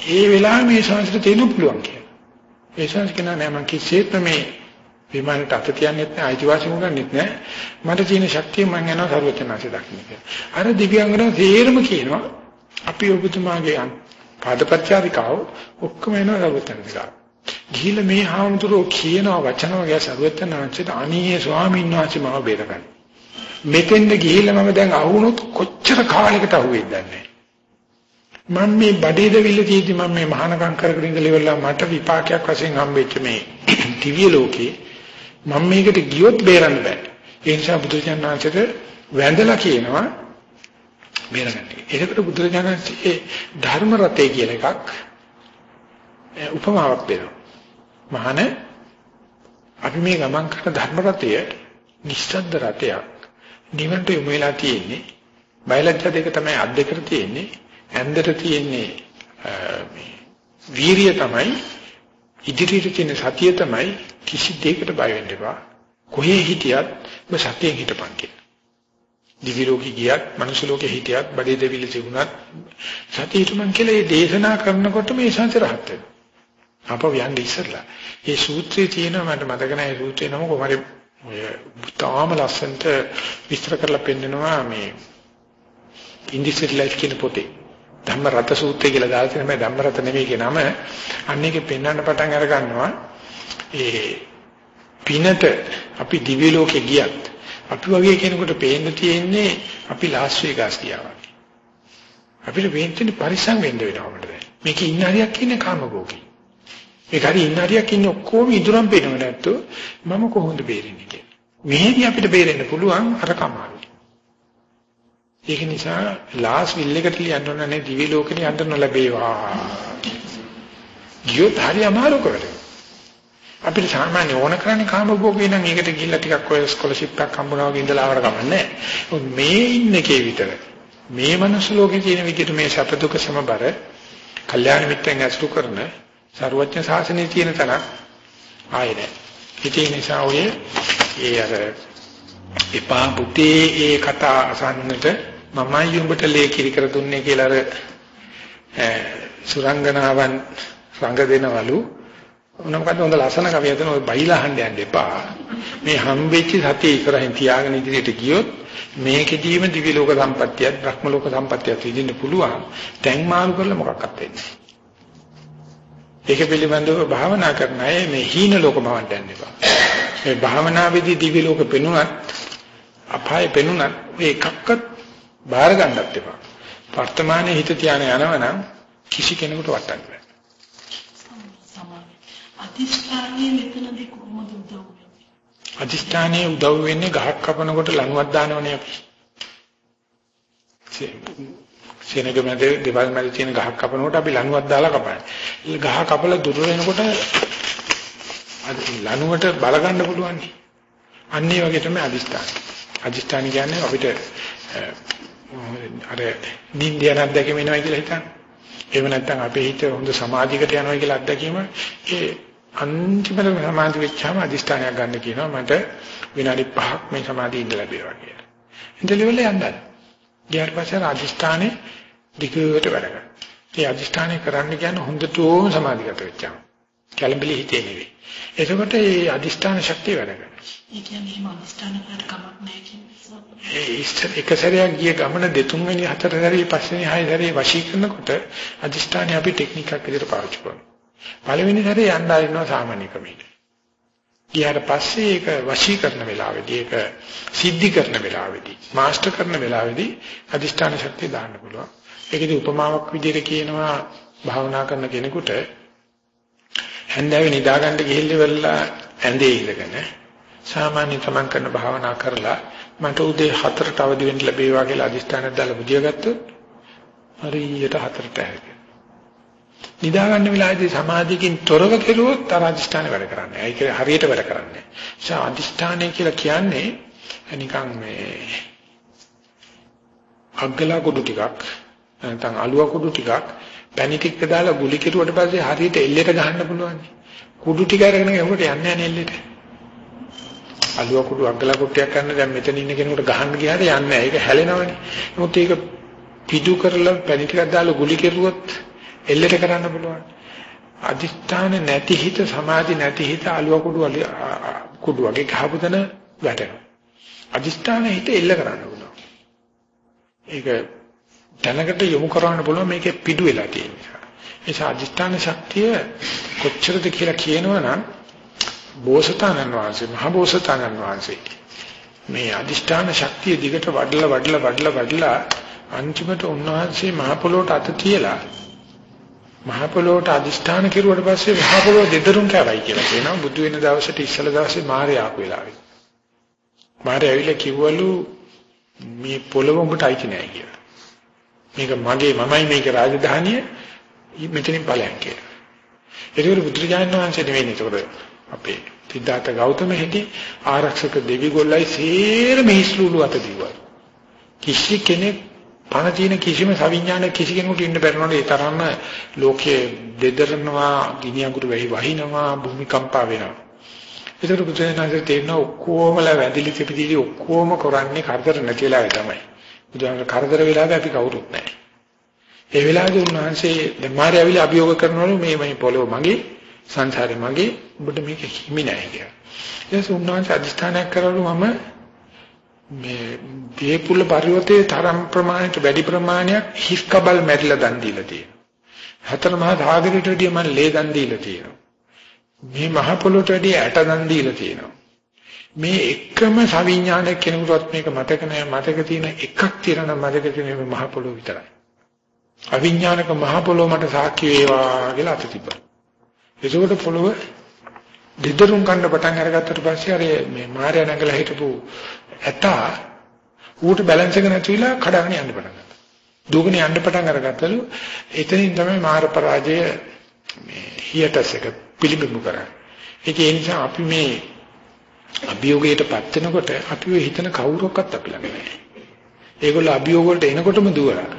ඒ වෙලාවේ මේ සංස්කෘත තේරුම් පුළුවන් කියලා. ඒ සංස්කෘත නෑ මම කිසිත් මේ විමානට අත තියන්නෙත් නෑ අයිතිවාසිකම් ගන්නෙත් නෑ මට තියෙන ශක්තිය මම යනවා සර්වචනාංශ දකින්න කියලා. අර දිව්‍යාංගන තේරම කියනවා අපි ඔබතුමාගේ පාදපත්‍යාරිකාව ඔක්කොම එනවා සර්වචනාංශ. ගිහිල්ලා මේ හාමුදුරුවෝ කියන වචන වගේ සර්වචනාංශට අනීය ස්වාමීන් වහන්සේ මාව බේරගන්න. මෙතෙන්ද ගිහිල්ලා මම දැන් අහුනොත් කොච්චර කාලයකට අහුවෙයිද දන්නේ මම මේ බඩේදවිල්ල තියෙදි මම මේ මහානකම් කරගෙන ඉඳලා මට විපාකයක් වශයෙන් හම්බෙච්ච මේ දිව්‍ය ලෝකේ මම මේකට ගියොත් බේරන්න බෑ. ඒ නිසා බුදුචානන්සේට වැඳලා කියනවා බේරගන්න. ඒකට බුදුචානන්සේ ධර්ම රතේ කියන එකක් උපමාවක් දෙනවා. මහාන අපි මේ ගමන් කරන ධර්ම රතය නිස්සද්ද රතයක්. නිවන්ට යොමු වෙලා තියෙන්නේ. බයලජ්ජා දෙක තමයි අත් දෙකට තියෙන්නේ. ඇන්දට තියෙන්නේ මේ වීරිය තමයි ඉදිරියට තියෙන සතිය තමයි කිසි දෙයකට බය වෙන්න එපා. කොහේ හිටියත් ඔබ සතියෙන් හිටපන් කියලා. දිවි ලෝකේ ගියත්, මනුෂ්‍ය ලෝකේ හිටියත්, බඩේ දෙවිල තිබුණත් සතියට මං කියලා මේ දේශනා කරනකොට මේ සංසරහත් වෙනවා. අප යන්නේ ඉස්සරලා. මේ සූත්‍රයේ තියෙනවා මට මතක නැහැ සූත්‍රේ නම කොහමද ඔය තාම ලස්සනට විස්තර කරලා පෙන්නනවා මේ ඉන්දිසිට් ලයිෆ් කියන පොතේ. ධම්ම රත සූත්‍රය කියලා දාලා තියෙනවා ධම්ම රත නෙමෙයි කියන නම. අන්න ඒකේ පෙන්වන්න පටන් අර ගන්නවා. ඒ පිනට අපි දිව්‍ය ලෝකේ ගියත් අපි වගේ කෙනෙකුට පේන්න තියෙන්නේ අපි ලාස් වේගාස් ගියා වගේ. අපිට වෙන්නේ පරිස්සම් වෙන්න වෙනවා අපිට දැන්. මේකේ ඉන්න හරියක් ඉන්නේ කාමභෝගී. මේක හරි ඉන්න හරියක් ඉන්නේ ඔක්කොම ඉදurang පේනව නැත්තෝ මම කොහොමද බේරෙන්නේ කියලා. මෙහෙදි අපිට බේරෙන්න පුළුවන් අර කමාරුයි. ඒක නිසා ලාස් විල් එකට ලියන්න ඕන නේ දිවි ලෝකෙට යන්න නොලැබේවා. ගියොත් හරි අමාරු කරේ. අපිට සාමාන්‍ය ඕන කරන්නේ කාමභෝගී නම් ඒකට ගිහිල්ලා ටිකක් ඔය ස්කෝලර්ෂිප් එකක් හම්බුනා වගේ ඉඳලා ආවට කමන්නේ මේ ඉන්න එකේ විතර මේ මනස ලෝකේ තියෙන විදිහට මේ සැප දුක සමබර කල්යාණ මිත්‍රයන් ඇසුරු කරන ਸਰවඥ ශාසනයේ තියෙන තැන ආයේ නැහැ. ඒ නිසා ඔය ඒ අර එපා පුතේ ඒ කතා අසන්නට මමයි උඹට ලේ කිරි කර දුන්නේ කියලා අර සුරංගනාවන් රංග දෙනවලු මොනවාද හොඳ ලස්සන කවිය දෙන ඔය බයිලා අහන්න යන්න එපා. මේ හම්බෙච්ච සතිය ඉස්සරහින් තියාගෙන ඉදිරියට ගියොත් මේකෙදීම දිව්‍ය ලෝක සම්පත්තියත් බ්‍රහ්ම ලෝක සම්පත්තියත් විඳින්න පුළුවන්. දැන් මාරු කරලා මොකක්වත් වෙන්නේ ඒක පිළිබඳව භාවනා කරන අය මේ හීන ලෝක භවන්ට යන්න එපා. මේ භාවනාවේදී දිව්‍ය ලෝක පෙනුනත් අපාය පෙනුනත් මේ එකක්වත් බාර ගන්නත් එපා. වර්තමානයේ හිත තියාන යනවනම් කිසි කෙනෙකුට වටන්න බෑ. අදිස්ථානයේ මෙතනදී කොහොමද උදව් වෙන්නේ? අදිස්ථානයේ උදව් වෙන්නේ ගහක් කපනකොට ලණුවක් දානවනේ අපි. සෙනග මැද දෙවල් මැද තියෙන ගහක් කපනකොට අපි ලණුවක් දාලා කපන්නේ. ගහ කපලා දුර වෙනකොට ලණුවට බල ගන්න පුළුවන්. අන්න ඒ වගේ තමයි අදිස්ථාන. අදිස්ථාන කියන්නේ අපිට අර නිින්දිය නැද්දකම එනවා කියලා හිතන්න. එහෙම නැත්නම් අපේ හිත හොඳ සමාධියකට යනවා කියලා අත්දැකීම ඒ අන්තිමට සමාධි වෙච්චාම අදිස්ථානයක් ගන්න කියනවා මට විනාඩි 5ක් මේ සමාධිය ඉඳ ලැබේවා කියලා. ඉඳලිවල යන්නද. ඊට පස්සේ අදිස්ථානේ දිගට වැඩ කරනවා. ඒ අදිස්ථානේ කරන්න කියන්නේ හොඳටම සමාධිගත වෙච්චාම. කැළඹිලි හිතේ නෙවෙයි. එතකොට මේ අදිෂ්ඨාන ශක්තිය වැඩ කරනවා. ඒ කියන්නේ මේ අනිස්ථාන කරට කමක් නැහැ කියන්නේ. ඒ ඉස්සර එක සැරයක් ගිය ගමන දෙතුන් වෙනි හතර සැරේ පස්වෙනි හය සැරේ වශී කරනකොට අදිෂ්ඨානය අපි ටෙක්නිකක් විදිහට පාවිච්චි කරනවා. පළවෙනි සැරේ යන්න ආරිනවා සාමාන්‍ය ක්‍රමයට. ගියාට පස්සේ ඒක වශී කරන වෙලාවෙදී ඒක සිද්ධි කරන වෙලාවෙදී මාස්ටර් කරන වෙලාවෙදී අදිෂ්ඨාන ශක්තිය දාන්න පුළුවන්. ඒකදී උපමාවක් විදිහට කියනවා භාවනා කරන කෙනෙකුට හැන්දෑවේ නිදාගන්න ගිහිල්ලා ඇඳේ ඉඳගෙන සාමාන්‍ය තමන් කරන භාවනා කරලා මට උදේ 4ට අවදි වෙන්න ලැබේවා කියලා අදිස්ථානයක් දාලා බුදිය ගත්තොත් හරියට 4ට හැරෙයි. නිදා ගන්න වෙලාවේදී සමාධියකින් තොරව කෙරුවොත් අර අදිස්ථාන වැඩ කරන්නේ. ඒක හරියට වැඩ කරන්නේ. ඒ අදිස්ථානය කියලා කියන්නේ නිකන් මේ අග්ගලා කුඩු ටිකක් නැත්නම් අලුව කුඩු ටිකක් පැණි ටික දාලා ගුලි කෙරුවට පස්සේ හරියට එල්ලෙට ගහන්න පුළුවන්. කුඩු ටික අරගෙන යනකොට යන්නේ නැහැ එල්ලෙට. අලුව කුඩු අග්ගලා කුට්ටියක් ගන්න දැන් මෙතන ඉන්න කෙනෙකුට ගහන්න ගියාට යන්නේ නැහැ. ඒක හැලෙනවනේ. නමුත් ඒක පිටු කරලා පැණි ටිකක් දාලා ගුලි කෙරුවොත් එල්ලෙට කරන්න පුළුවන්. අදිස්ථාන නැති හිත සමාධි නැති හිත අලුව කුඩු කුඩු වගේ ගහපුදන වැටෙනවා. අදිස්ථාන හිත එල්ල කරන්න පුළුවන්. ඒක දැනකට යොමු කරන්න පුළුවන් මේකේ පිටු වෙලා තියෙන නිසා. ඒ සාධිෂ්ඨාන ශක්තිය කොච්චරද කියලා කියනවනම් බෝසතාණන් වහන්සේ මහ බෝසතාණන් වහන්සේ මේ අදිෂ්ඨාන ශක්තිය දිගට වඩලා වඩලා වඩලා වඩලා අන්තිමට උන්වහන්සේ මහ පොළොවට අත තියලා මහ පොළොවට අදිෂ්ඨාන කෙරුවට පස්සේ මහ පොළොව දෙදරුම් කෑවයි කියලා කියනවා බුදු වෙන දවසට ඉස්සල දවසේ මාරය ආපු වෙලාවේ. මාරය ඇවිල්ලා කිව්වලු මේ පොළොව උඹට අයිති නෑ කියලා. මේක මගේ මමයි මේක රාජධානිය මෙතනින් ඵලයක් කියලා. ඒකවල බුදුරජාණන් වහන්සේ නෙවෙයි ඒකට අපේ සිද්ධාර්ථ ගෞතම හිටි ආරක්ෂක දෙවිගොල්ලයි සේර මිහිස්ලුලු අත දිව්වා. කිසි කෙනෙක් පණ තියෙන කිසිම සවිඥාන කිසි කෙනෙකුට ඉන්න බැරි නෝනේ ඒ තරම්ම ලෝකයේ දෙදරනවා, ගිනි අඟුරු වෙයි වහිනවා, භූමිකම්පා වෙනවා. ඒතර බුදුරජාණන් තේරෙන ඔක්කොමලා වැදිලි පිපිදිලි ඔක්කොම කරන්නේ කරදර නැතිලා තමයි. බුදුහාමර කරදර වෙලාවේ අපි කවුරුත් නැහැ. ඒ වෙලාවේදී උන්වහන්සේ ධර්මාරය ඇවිල්ලා අභියෝග කරනවලු මේ මේ පොළොව මගේ සංසාරේ මගේ ඔබට මේක හිමි නැහැ කියලා. ඊට උන්වහන්සේ අධිෂ්ඨානයක් කරවලු මම මේ දීපුල පරිවතේ තරම් ප්‍රමාණයට වැඩි ප්‍රමාණයක් හිස් කබල් මැරිලා දන් දීලා තියෙනවා. හතර මහා සාගරයට වැඩිය මම ලේ දන් දීලා තියෙනවා. මේ මහ පොළොට වැඩිය ඇට දන් දීලා තියෙනවා. මේ එකම සවිඥානික කෙනෙකුටවත් මේක මතක නැහැ මතක තියෙන එකක් තියෙනවා මතක තියෙන මේ මහ පොළොව විතරයි. අවිඥානික මහ පොළොව මට සාක්ෂි වේවා කියලා අත තිබ්බා. ඒකෝට පොළොව දෙදරුම් කන්න පටන් අරගත්තට පස්සේ අර මේ මාර්යා නැගලා හිටපු ඇතා ඌට බැලන්ස් එක නැතිලා කඩගෙන යන්න පටන් ගත්තා. දුගන යන්න පටන් අරගත්තලු එතනින් තමයි මාර පරාජය මේ හියටස් එක පිළිබිඹු කරන්නේ. ඒක ඒ නිසා අපි මේ අභියෝගයටපත් වෙනකොට අපිව හිතන කවුරක්වත් අපි ළඟ නැහැ. ඒගොල්ලෝ අභියෝග වලට එනකොටම දුවලා.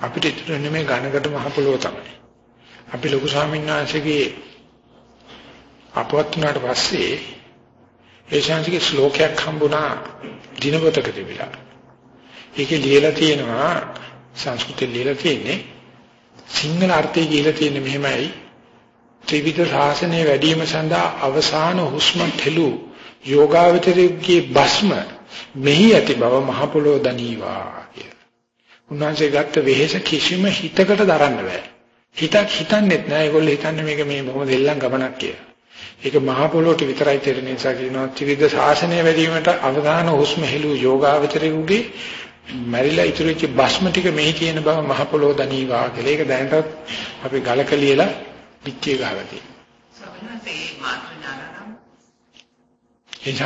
අපිට ඉතුරුන්නේ මේ ඝනකට මහ පොළොව තමයි. අපි ලොකු ස්වාමීන් වහන්සේගේ අපවත් වුණාට පස්සේ ඒ ශාන්තිගේ ශ්ලෝකයක් හම්බුණා දිනපතක තිබිලා. ඒකේ ලියලා තියෙනවා සංස්කෘතේ ලියලා තියෙන්නේ සිංහල අර්ථය කියලා තියෙන්නේ මෙහෙමයි ත්‍රිවිධ ශාසනය වැඩි වීම සඳහා අවසාන හුස්ම ঠেলු යෝගාවචරයේ භස්ම මෙහි ඇති බව මහ පොළොව දනීවා කියලා. උන්වහන්සේ ගත්ත වෙහෙස කිසිම හිතකට දරන්න බෑ. හිතක් හිතන්නේත් නෑ. ඒගොල්ලෝ හිතන්නේ මේක මේ බොහොම දෙල්ලම් ගමනක් කියලා. ඒක මහ පොළොවට විතරයි තේරෙන නිසා කියනවා ත්‍රිවිධ ශාසනය වැඩි වීමට අවධාන හුස්ම හෙළු යෝගාවචරයේ මැරිලා ඉතුරු වෙච්ච භස්ම ටික මෙහි තියෙන බව මහ පොළොව දනීවා කියලා. ඒක දැනටත් අපි ගලක ලියලා පිටියේ ගහලා තියෙනවා.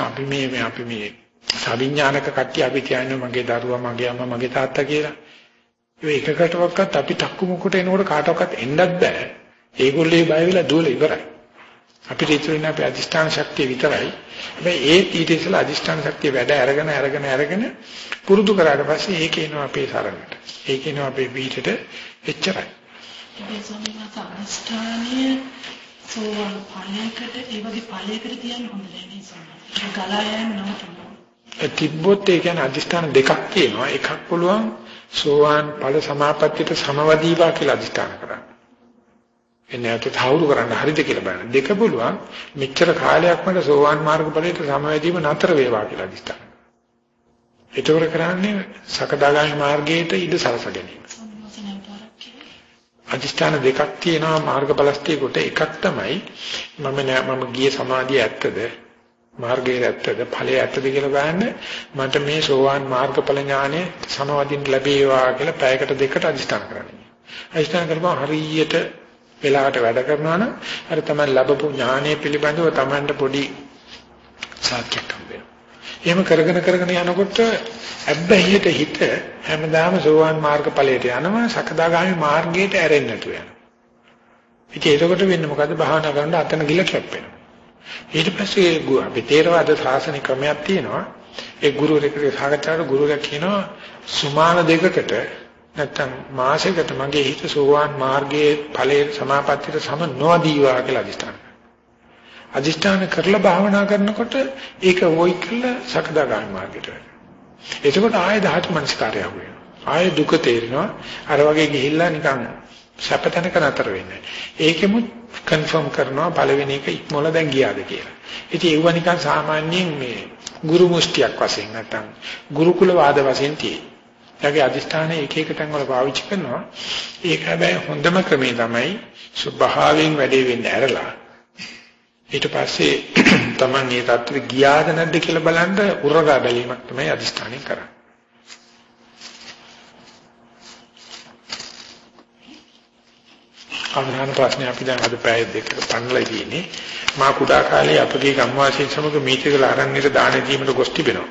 අපි මේ අපි මේ සවිඥානික කට්ටිය අපි කියන්නේ මගේ දරුවා මගේ අම්මා මගේ තාත්තා කියලා. ඒ එකකටවත් අපි තක්කු මුකුට එනකොට කාටවත් එන්නත් බෑ. ඒගොල්ලේ බය වෙලා දුවලා ඉවරයි. අපිට ඉතුරුනේ අපේ අදිෂ්ඨාන ශක්තිය විතරයි. හැබැයි ඒ ඊට ඉස්සෙල්ලා අදිෂ්ඨාන ශක්තිය වැඩ අරගෙන අරගෙන අරගෙන පුරුදු කරාට පස්සේ ඒක එනවා අපේ සරණට. ඒක එනවා අපේ පිටට එච්චරයි. ඒ සමහරවිට අදිෂ්ඨානීය සෝවන් ඵලයකට ඒ වගේ ඵලයකට තියන්න හොඳ නැහැ නේද? ගලා යෑම නවතුනවා. තිබ්බොත් ඒ කියන්නේ අදිෂ්ඨාන දෙකක් තියෙනවා. එකක් පුළුවන් සෝවාන් ඵල සමාපත්තියට සමවදීවා කියලා අදිෂ්ඨාන කරන්න. එන්නත් තහවුරු කරන්න හරිද කියලා බලන්න. දෙක පුළුවන් මෙච්චර කාලයක් මට සෝවාන් මාර්ගඵලයට සමවැදීම නතර වේවා කියලා අදිස්ථාන. ඒතකොට කරන්නේ සකදාගාමී මාර්ගයට ඉඩ සලස ගැනීම. අදිස්ථාන දෙකක් තියෙනවා මාර්ගඵලස්තියකට එකක් තමයි මම මම ගිය සමාධිය ඇත්තද මාර්ගයේ ඇත්තද ඵලයේ ඇත්තද කියලා බලන්න මට මේ සෝවාන් මාර්ගඵල ඥානය සමවදින්න ලැබේවා කියලා පැයකට දෙකට අදිස්ථාන කරන්න. අදිස්ථාන කරපුවා හරියට වෙලාවට වැඩ කරනවා නම් අර තමයි ලැබපු ඥානය පිළිබඳව Tamanට පොඩි සාක්ෂියක් හම්බෙනවා. එහෙම කරගෙන කරගෙන යනකොට අබ්බැහියට හිත හැමදාම සෝවාන් මාර්ගඵලයට යනවා සකදාගාමි මාර්ගයට ඇරෙන්න නැතුව යනවා. ඉතින් එතකොට වෙන්නේ මොකද? භාවනා කරනකොට අතන ගිල කැප්පෙනවා. ඊට පස්සේ අපි තේරවාද ශාසනික ක්‍රමයක් තියෙනවා. ඒ ගුරුවරයෙක් සාකච්ඡාවට ගුරුවරයා කියනවා සුමාන දෙකකට නැත්තම් මාසයකට මගේ හිත සෝවාන් මාර්ගයේ ඵලයේ සමාපත්තියට සම නොදීවා කියලා අදිස්ථාන අදිස්ථාන කරලා භාවනා කරනකොට ඒක වොයි කියලා සකදාගාමී මාර්ගයට වෙනවා. එතකොට ආයෙ ධාතු මනස්කාරය වෙනවා. ආයෙ දුක තේරෙනවා. අර වගේ ගිහිල්ලා නිකන් සැපතනක නතර වෙන්නේ. ඒකෙමුත් කන්ෆර්ම් කරනවා පළවෙනි එක ඉක්මොල දැන් ගියාද කියලා. ඉතින් ඒව නිකන් සාමාන්‍යයෙන් මේ ගුරු මුස්තියක් වශයෙන් නැත්තම් ගුරුකුල වාද වශයෙන් තියෙනවා. එයාගේ අදිෂ්ඨානය එක එක තැන් වල පාවිච්චි කරනවා. ඒක හැබැයි හොඳම ක්‍රමේ තමයි ස්වභාවයෙන් වැඩේ වෙන්න ඇරලා ඊට පස්සේ Taman මේ தත්ත්වෙ ගියාද නැද්ද කියලා බලන්න උරගා බැලීමක් තමයි අදිෂ්ඨානය කරන්නේ. අවධාන ප්‍රශ්නේ අපි දැන් අද පැය දෙකක පන්නලා තියෙන්නේ. මා කුඩා කාලේ අපගේ ගම්වාසීන් සමග මීටිකල ආරණ්‍යයට දාන දීමට ගොස් තිබෙනවා.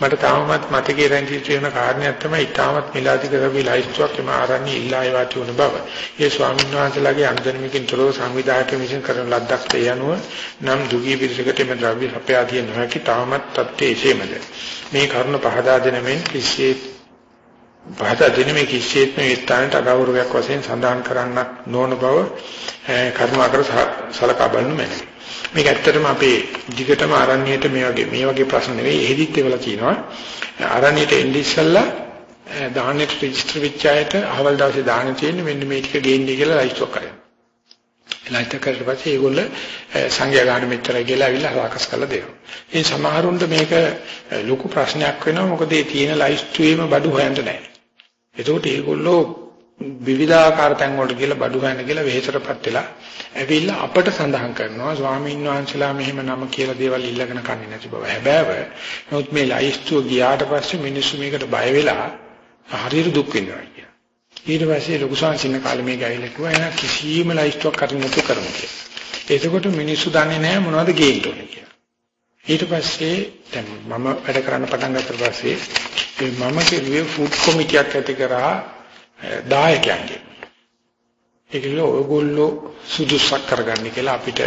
මට තාමත් මතකයේ රැඳී තියෙන කාරණයක් තමයි ඊටමත් මිලාදික රවි ලයිස්තුවක් එම ආරණ්‍ය ඉල්ලා ඒවාට වුණ බව. ඒ ස්වාමීන් වහන්සේලාගේ අනුදැනුමකින් තොරව සංවිධායක විසින් කරන ලද්දක් යනුව නම් දුගී පිරිසකට එම ද්‍රව්‍ය අපයා දිය නොහැකි තාමත් තත්ත්වයේ එසේමද. මේ කරුණ පහදා දෙන මෙන් කිසිේ පහදා දෙන මේ කිසිේත් මේ ස්ථානට අගෞරවයක් වශයෙන් සඳහන් කරන්නක් නොවන බව කරුණාකර සලකා බලනු මැනවි. මේක ඇත්තටම අපේ දිගටම ආරණ්‍යයට මේ වගේ මේ වගේ ප්‍රශ්න නෙවෙයි එහෙදිත් ඒවලා කියනවා ආරණ්‍යයට එන්නේ ඉස්සල්ලා දානෙට රෙජිස්ටර් වෙච්ච අයට අහවල් දවසේ දාන තියෙන්නේ මෙන්න මේ ටික ගේන්නේ කියලා ලයිස්ට් කරනවා. ලයිස්ට් කරලා පස්සේ ඒගොල්ල සංඛ්‍යා ගන්න මෙච්චරයි කියලා ඇවිල්ලා හරකස් කරලා දෙනවා. ඒ සමහරුන්ට මේක ලොකු ප්‍රශ්නයක් වෙනවා මොකද ඒ තියෙන ලයිස්ට්ුවේම බඩු හොයන්න නැහැ. එතකොට ඒගොල්ලෝ විවිධාකාර තැන් වලට කියලා බඩු ගන්න කියලා වෙහෙසටපත් වෙලා ඇවිල්ලා අපට සඳහන් කරනවා ස්වාමීන් වහන්සේලා මෙහෙම නම කියලා දේවල් ඉල්ලගෙන කන්නේ නැති බව. හැබැයි නමුත් මේ ලයිස්තුව ගියාට පස්සේ මිනිස්සු මේකට බය වෙලා හරියට දුක් විඳිනවා කියලා. ඊට පස්සේ ලොකු සංසින්න කාලේ මේක ඇවිල්ලා කිව්වා එහෙනම් කිසිම ලයිස්තුවක් කරින් නැතුව කරමු කියලා. එතකොට මිනිස්සු දන්නේ නැහැ මොනවද ගේන්න ඕනේ කියලා. ඊට පස්සේ දැන් මම වැඩ කරන්න පටන් ගත්ත පස්සේ මම කිව්වේ ෆුඩ් කොමිටියක් ඇති කරා දායකයන්ගේ. ඒකල ඔයගොල්ලෝ සුදුසුක් කරගන්න කියලා අපිට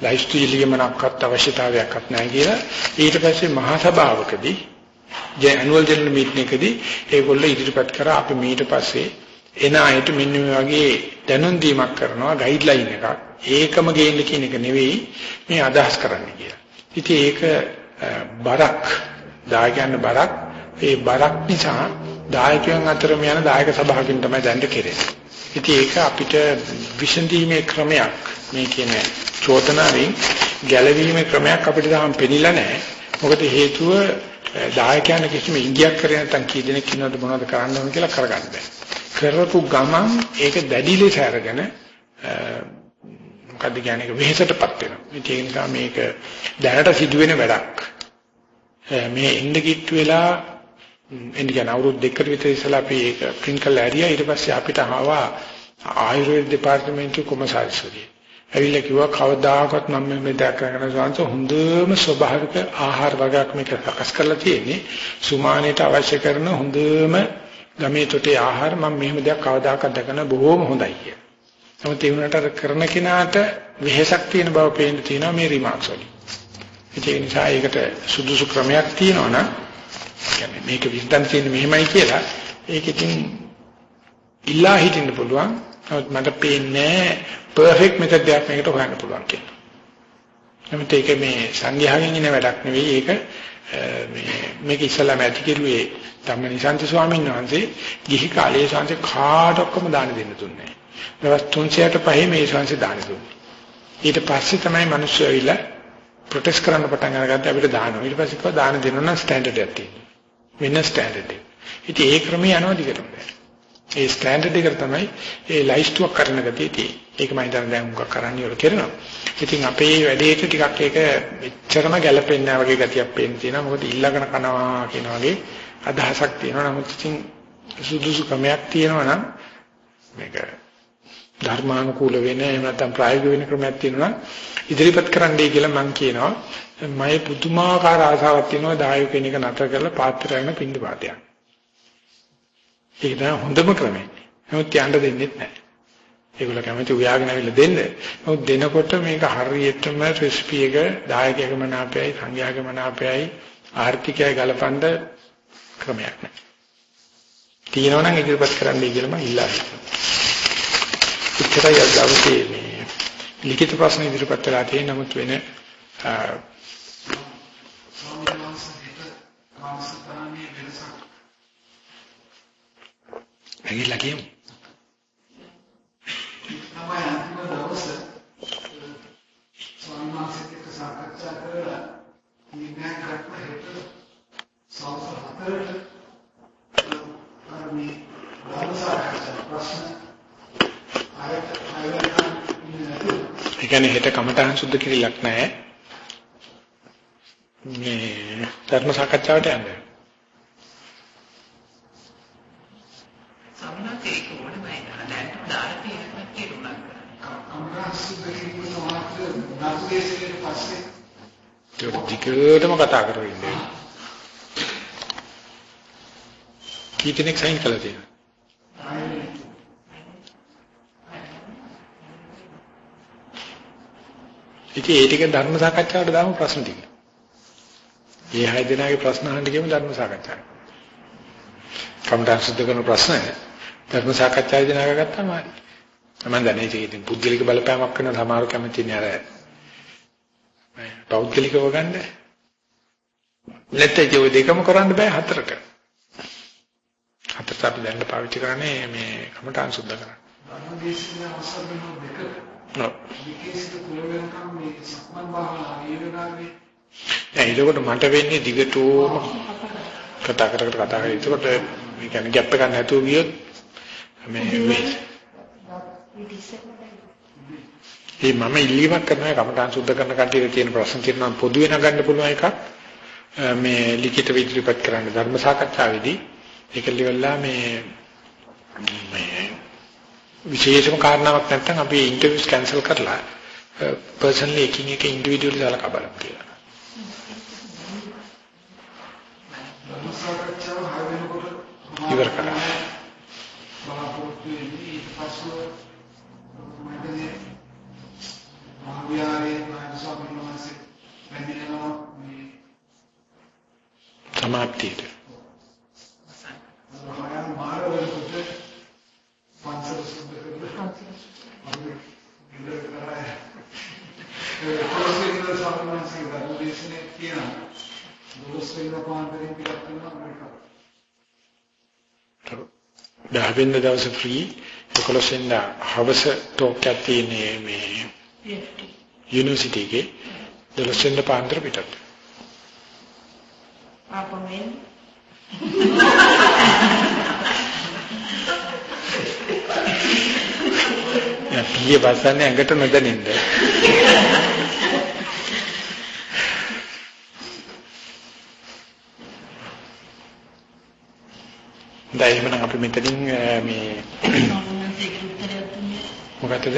ලයිස්ට් ඉලියමනක්වත් අවශ්‍යතාවයක්වත් නැහැ කියලා ඊට පස්සේ මහා සභාවකදී ජේ ඇනුවල් ජෙනරල් මීටින් එකදී ඒගොල්ලෝ ඉදිරිපත් කරා අපි ඊට පස්සේ එන අයට මෙන්න මේ වගේ දැනුම් දීමක් කරනවා ගයිඩ්ලයින් එකක්. ඒකම ගේන්න කියන එක නෙවෙයි මේ අදහස් කරන්න කියලා. ඉතින් ඒක බරක් දායකයන් බරක් ඒ බරක් නිසා දායකයන් අතරම යන දායක සභාවකින් තමයි දැන්ට කෙරෙන්නේ. ඉතින් ඒක අපිට විසඳීමේ ක්‍රමයක් මේ කියන චෝදනාවෙන් ගැලවීමේ ක්‍රමයක් අපිට තාම පෙනිලා නැහැ. මොකද හේතුව දායකයන් කිසිම ඉඟියක් කරේ නැත්නම් කී දෙනෙක් ඉන්නවද මොනවද කරන්න ඕන කියලා කරගන්න බෑ. කරපු ගමන් ඒක දැඩි ලෙස අරගෙන මොකද්ද කියන්නේ වෙහෙසටපත් වෙනවා. ඒ නිසා මේක දැනට සිදුවෙන වැඩක්. මේ ඉන්න කිට්ටු වෙලා එන්න කියන අවුරුදු දෙකකට විතර ඉස්සලා අපි ඒක print කරලා ඇරියා ඊට පස්සේ අපිට ආවා ආයුර්වේද දෙපාර්තමේන්තුවේ කොමසාරිස්වරිය. ඇවිල්ලා කිව්වා කවදාකවත් මම මේ දැක කරගෙන සංස හොඳම ස්වභාවික ආහාර වර්ගයක් මේක සකස් කරලා තියෙන්නේ. සුමානයට අවශ්‍ය කරන හොඳම ගමේ තොටේ ආහාර මම මෙහෙම දෙයක් කවදාකවත් දැකන බොහොම හොඳයි කියලා. නමුත් ඒ වුණාට කරන කෙනාට වෙහෙසක් තියෙන බව පේන්න තියෙනවා මේ රිමාක්ස් වලින්. ඒ නිසා ඒකට සුදුසු ක්‍රමයක් තියෙනවා නම් කියන්නේ මේක විශ්දම් තියෙන්නේ මෙහෙමයි කියලා ඒක ඉතින් ඉල්ලා හිටින්න පුළුවන් නමුත් මට පේන්නේ පර්ෆෙක්ට් මෙතඩ් එකක් මේකට හොයන්න පුළුවන් කියලා. නමුත් ඒක මේ සංඝයාගෙන් ඉන වැඩක් නෙවෙයි ඒක මේ මේක ඉස්සලාම ඇති කෙරුවේ ධම්මනිසන්ත ස්වාමීන් වහන්සේ ගිහි කාලයේ ශාන්ති කාට ඔක්කොම දාන දෙන්න දුන්නේ. දවස් 300ට පහේ මේ ශාන්ති දාන දුන්නේ. ඊට පස්සේ තමයි මිනිස්සු ඇවිල්ලා ප්‍රොටෙස්ට් කරන්න පටන් අරගත්තේ අපිට දානවා. ඊට පස්සේ කව දාන දෙනවා නම් ස්ටෑන්ඩඩ් එකක් තියෙනවා. වෙන ස්ටෑන්ඩඩ් එක. ඉතින් ඒ ක්‍රමයේ යනවා දිගටම. ඒ ස්ටෑන්ඩඩ් එකට තමයි ඒ ලයිස්ට්ුවක් කරන ගතිය තියෙන්නේ. ඒක මම හිතන්නේ දැන් උගක් කරන්න ඉවර කරනවා. ඉතින් අපේ වැඩේට ටිකක් ඒක එච්චරම ගැළපෙන්නේ නැහැ වගේ ගතියක් පේන්න තියෙනවා. මොකද ඊළඟන කනවා කියන වගේ අදහසක් තියෙනවා. නමුත් ඉතින් සුදුසු ක්‍රමයක් තියෙනවා නම් මේක ධර්මානුකූල වෙන එහෙම නැත්නම් ප්‍රායෝගික වෙන ක්‍රමයක් තියෙනවා ඉදිරිපත් කරන්නයි කියලා මම කියනවා මම පුදුමාකාර ආසාවක් තියෙනවා දායක කෙනෙක් නතර කරලා පාත්‍රයන් පින්ඳ පාතයක් ඒක තමයි හොඳම ක්‍රමය. නමුත් යන්න දෙන්නේ නැහැ. ඒගොල්ලෝ කැමති උයාගෙන අවිල්ල දෙන්න. නමුත් දෙනකොට මේක හරියටම රෙසිපි එක දායකයාගේ මනාපයයි සංඝයාගේ මනාපයයි ආර්ථිකය ගලපන්න ක්‍රමයක් නැහැ. තියෙනවා නම් ඉදිරිපත් කරන්නයි කියලා මම ඉල්ලා හිටියා එච්චරයි අද දවසේ මේ ලිඛිත ප්‍රශ්න ඉදිරිපත් වෙලා තියෙන නමුත් වෙන ඇගිලා කියමු. තමයි අන්තිම දවසේ ස්වාමීන් වහන්සේත් එක්ක සාකච්ඡා කරලා නිර්ණය කරලා හෙට සවස් හතරට අර මේ ධර්ම සාකච්ඡා ප්‍රශ්න ඒ කියන්නේ හෙට කමඨහන් සුද්ධ කිරිලක් නැහැ. මේ ධර්ම සාකච්ඡාවට යන්න. සම්මාතේ කොහොමද මම දැන් දාලා තියෙනවා කියලා අමරාසුද්ධ කිරීම මාත්‍ර නතුදේශයේ පස්සේ ඒක දිගටම කතා කරගෙන ඉන්නේ. කී දෙනෙක් සයින් කළා තියෙනවා? ඉතින් ඒ ටික ධර්ම සාකච්ඡාවට දාමු ප්‍රශ්න ටික. ඒ හය දෙනාගේ ප්‍රශ්න අහන්න ගියම ධර්ම සාකච්ඡාවට. කම්ඩාන් සුද්ධ කරන ප්‍රශ්න ධර්ම සාකච්ඡාවේ දෙනාග ගත්තාම හරි. මම දන්නේ ඉතින් පුද්ගලික බලපෑමක් කරන සමහර කැමති නෑ අර. පෞද්ගලිකව ගන්න. නැත්නම් ඒ දෙකම කරන්න බෑ හතරට. හතරට අපි දැන් පාවිච්චි කරන්නේ මේ කමඨාන් සුද්ධ කරන්න. ධර්මදේශන අවසර වෙන දෙක ඔව්. විකේසිත කුල වෙනකම් මේ සක්මන් භාවනා ඒ වෙනාවේ දැන් ඒකට මට වෙන්නේ දිගටම කතා කර කර කතා කරලා ඒකට මේ කියන්නේ ગેප් එකක් නැතුව ගියොත් මේ මම ඉල්ලීමක් කරනවා කමඨාන් සුද්ධ කරන කට්ටියට තියෙන ප්‍රශ්න තියෙනවා පොදු වෙන ගන්න පුළුවන් එකක් මේ ලිඛිත විදිහට කරන්න ධර්ම සාකච්ඡාවේදී ඒක liverලා මේ මේ විශේෂම කාරණාවක් නැත්නම් අපි ඉන්ටර්විව්ස් කැන්සල් කරලා පර්සනලි එකින් එක ඉන්ඩිවිඩුවල් දාලා කබලක් කියලා. ඉවර කරා. ini password maintenance මහවිහාරයේ මහත් ස්වාමීන් වහන්සේ වැඳිනවා මේ සමාප්තියට. මම මාරවලට පන්සල් සුද්ධ කරලා මම ඉඳලා කරා. ඒ පොසිටිව් ස්වාමීන් වහන්සේ වරුදේශනේ කියන දුරස් වෙන පාන්දරේ පිටත් කරනවා මම. 10 වෙනිදා දවසේ ෆ්‍රී 11 වෙනිදා හවස ටෝක් එකක් තියෙන මේ යුනිවර්සිටි එකේ. 12 වෙනිදා පාන්දර පිටත්. ආපමෙන් යටි වසන්නේ ඇඟට නොදැනින්ද? දැන් එහෙනම් අපි මෙතනින් මේ මොකටද?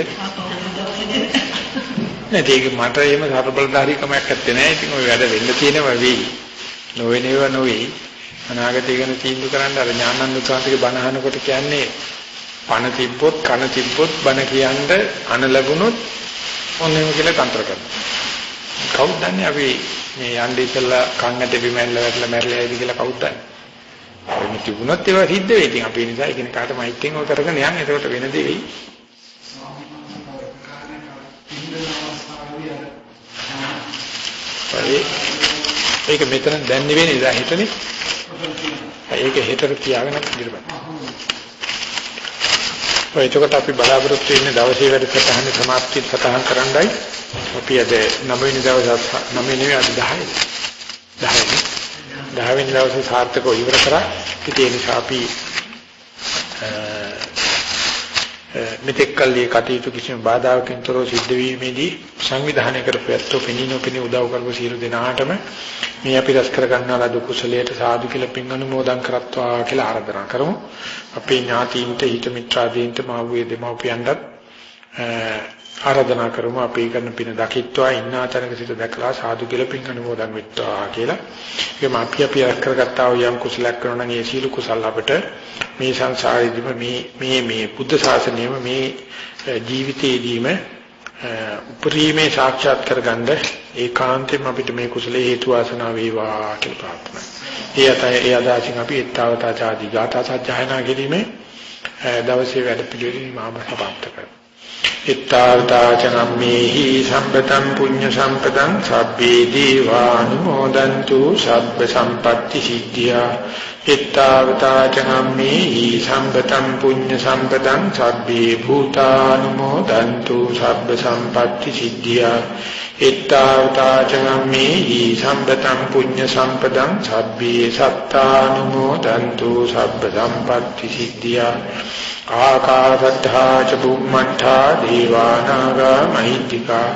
නෑ ඒක මට එහෙම සර්බලධාරීකමක් නැත්තේ නෑ. ඉතින් ওই වැඩ වෙන්න තියෙනවා වෙයි. නොවෙනේව නොවේ. අනාගතය ගැන තීන්දුව කරන්න අර ඥානන්ද සාන්තිගේ බණ අහනකොට කියන්නේ පණ තිබ්බොත් කන තිබ්බොත් බණ කියන්න අන ලැබුණොත් ඔන්නෙම කියලා තන්ත්‍ර කරනවා. කවුද දන්නේ අපි මේ යන්නේ ඉතලා කන් ඇට බිමැල්ල වැටලා මැරලා ඇවිද කියලා කවුද දන්නේ? ඔය තිබුණොත් ඒවා සිද්ධ වෙයි. ඉතින් අපි නිසා ඉගෙන කාට මයික්ෙන් ඔය කරගෙන යන්න. ඒකට වෙන දේ වෙයි. ඒක මෙතන දැන් නෙවෙයි ඉඳලා හිටනේ. ඒක හෙටට තියාගෙන ඉදිරියට. ඔය එතකොට අපි බලාපොරොත්තු වෙන්නේ දවසේ වැඩසටහනේ සමාප්තිය සටහන් කරන්නයි. අපි අද 9 වෙනි දවස් 9 නෙවෙයි අද 10. 10 10 වෙනි දවසේ සාර්ථකව ඉවර කරා. ඉතින් ඒ නිසා අපි මෙතෙක් කල් මේ කටයුතු කිසිම බාධාකින් තොරව සිද්ධ වීමේදී සංවිධානය කරපැත්තෝ පිනිනෝ පිනි උදව් කරපු සියලු දෙනාටම මේ අපි රැස් කර ගන්නා ලද කුසලයට සාදු කියලා පින් අනුමෝදන් කරත්වා කියලා ආරාධනා කරමු. අපේ ඥාතීන්ට හිත මිත්‍රාදීන්ට මාවුවේ දෙමව්පියන්ටත් ආරාධනා කරමු අපි කරන පින දකිත්වා ඉන්නා තැනක සිට දැකලා සාදු කියලා පින් අනුමෝදන් වෙත්වා කියලා. ඒකම අපි අපි රැස් කරගත්තා වූ යම් කුසලයක් කරනවා නම් ඒ සීල කුසල අපිට මේ සංසාරයේදීම මේ මේ මේ බුද්ධ ශාසනයම මේ ජීවිතයේදීම උපරිමේ සාක්ෂාත් කරගන්න ඒකාන්තයෙන් අපිට මේ කුසලයේ හේතු වාසනා වේවා කියලා ප්‍රාර්ථනා. ඒ අතය ඒ අදාසින් අපි ඊත්තාවතා ආදී ගාථා සජ්ජායනා කිරීමේ දවසේ වැඩ පිළිවෙලින් මාම සමාප්ත කරමු. Ittavatacanammehi sampatam punya sampadang sabbe devanumodantu sabba sampatti siddhya ittavatacanammehi sampatam punya sampadang sabbe bhutanumodantu sabba sampatti siddhya එත්තාවතාචනම්මේහි සම්පතං පුඤ්ඤ සම්පදං සබ්බේ සත්තානුමෝදන්තු සබ්බ සම්පත්ති සිද්ධියා ආකාශත්තා ච බුම්මත්තා දීවානාගා මහිත්‍තිකා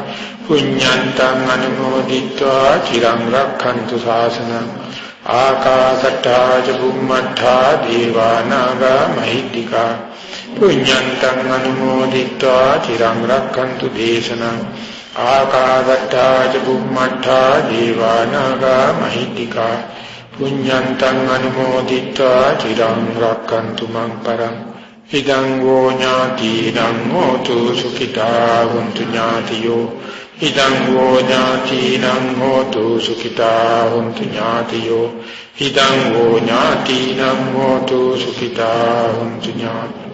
පුඤ්ඤන්තං අනුමෝදිත්වා චිරං රක්ඛන්තු ශාසනං ආකාශත්තා ච බුම්මත්තා දීවානාගා මහිත්‍තිකා පුඤ්ඤන්තං අනුමෝදිත්වා චිරං රක්ඛන්තු දේශනං ආකාදත්තා ච බුම්මත්තා දීවානාගා මහිත්‍තිකා පුඤ්ඤන්තං අනුමෝදිත්වා චිරං රක්칸තු මං පරං ඉදං ගෝ ඥාතිනං හෝතු සුඛිතා වന്തു ඥාතියෝ ඉදං ගෝ ඥාතිනං හෝතු සුඛිතා වന്തു ඥාතියෝ ඉදං ගෝ ඥාතිනං හෝතු සුඛිතා වന്തു ඥාතියෝ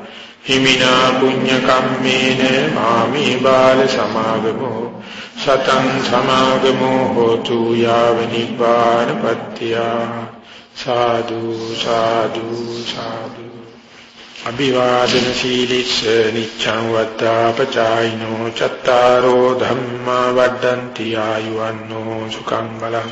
හිමිනා පුඤ්ඤ කම්මේන මාමි බාල සමාගමෝ සතං සමාගමෝ හෝතු යාව නිපාන පත්‍තිය සාදු සාදු සාදු අභිවාදන සීලිස්ස නිච්ඡං වත්තාපචායිනෝ චත්තාරෝ ධම්මා වඩ්ඩಂತಿ ආයුවන්නෝ සුඛං බලං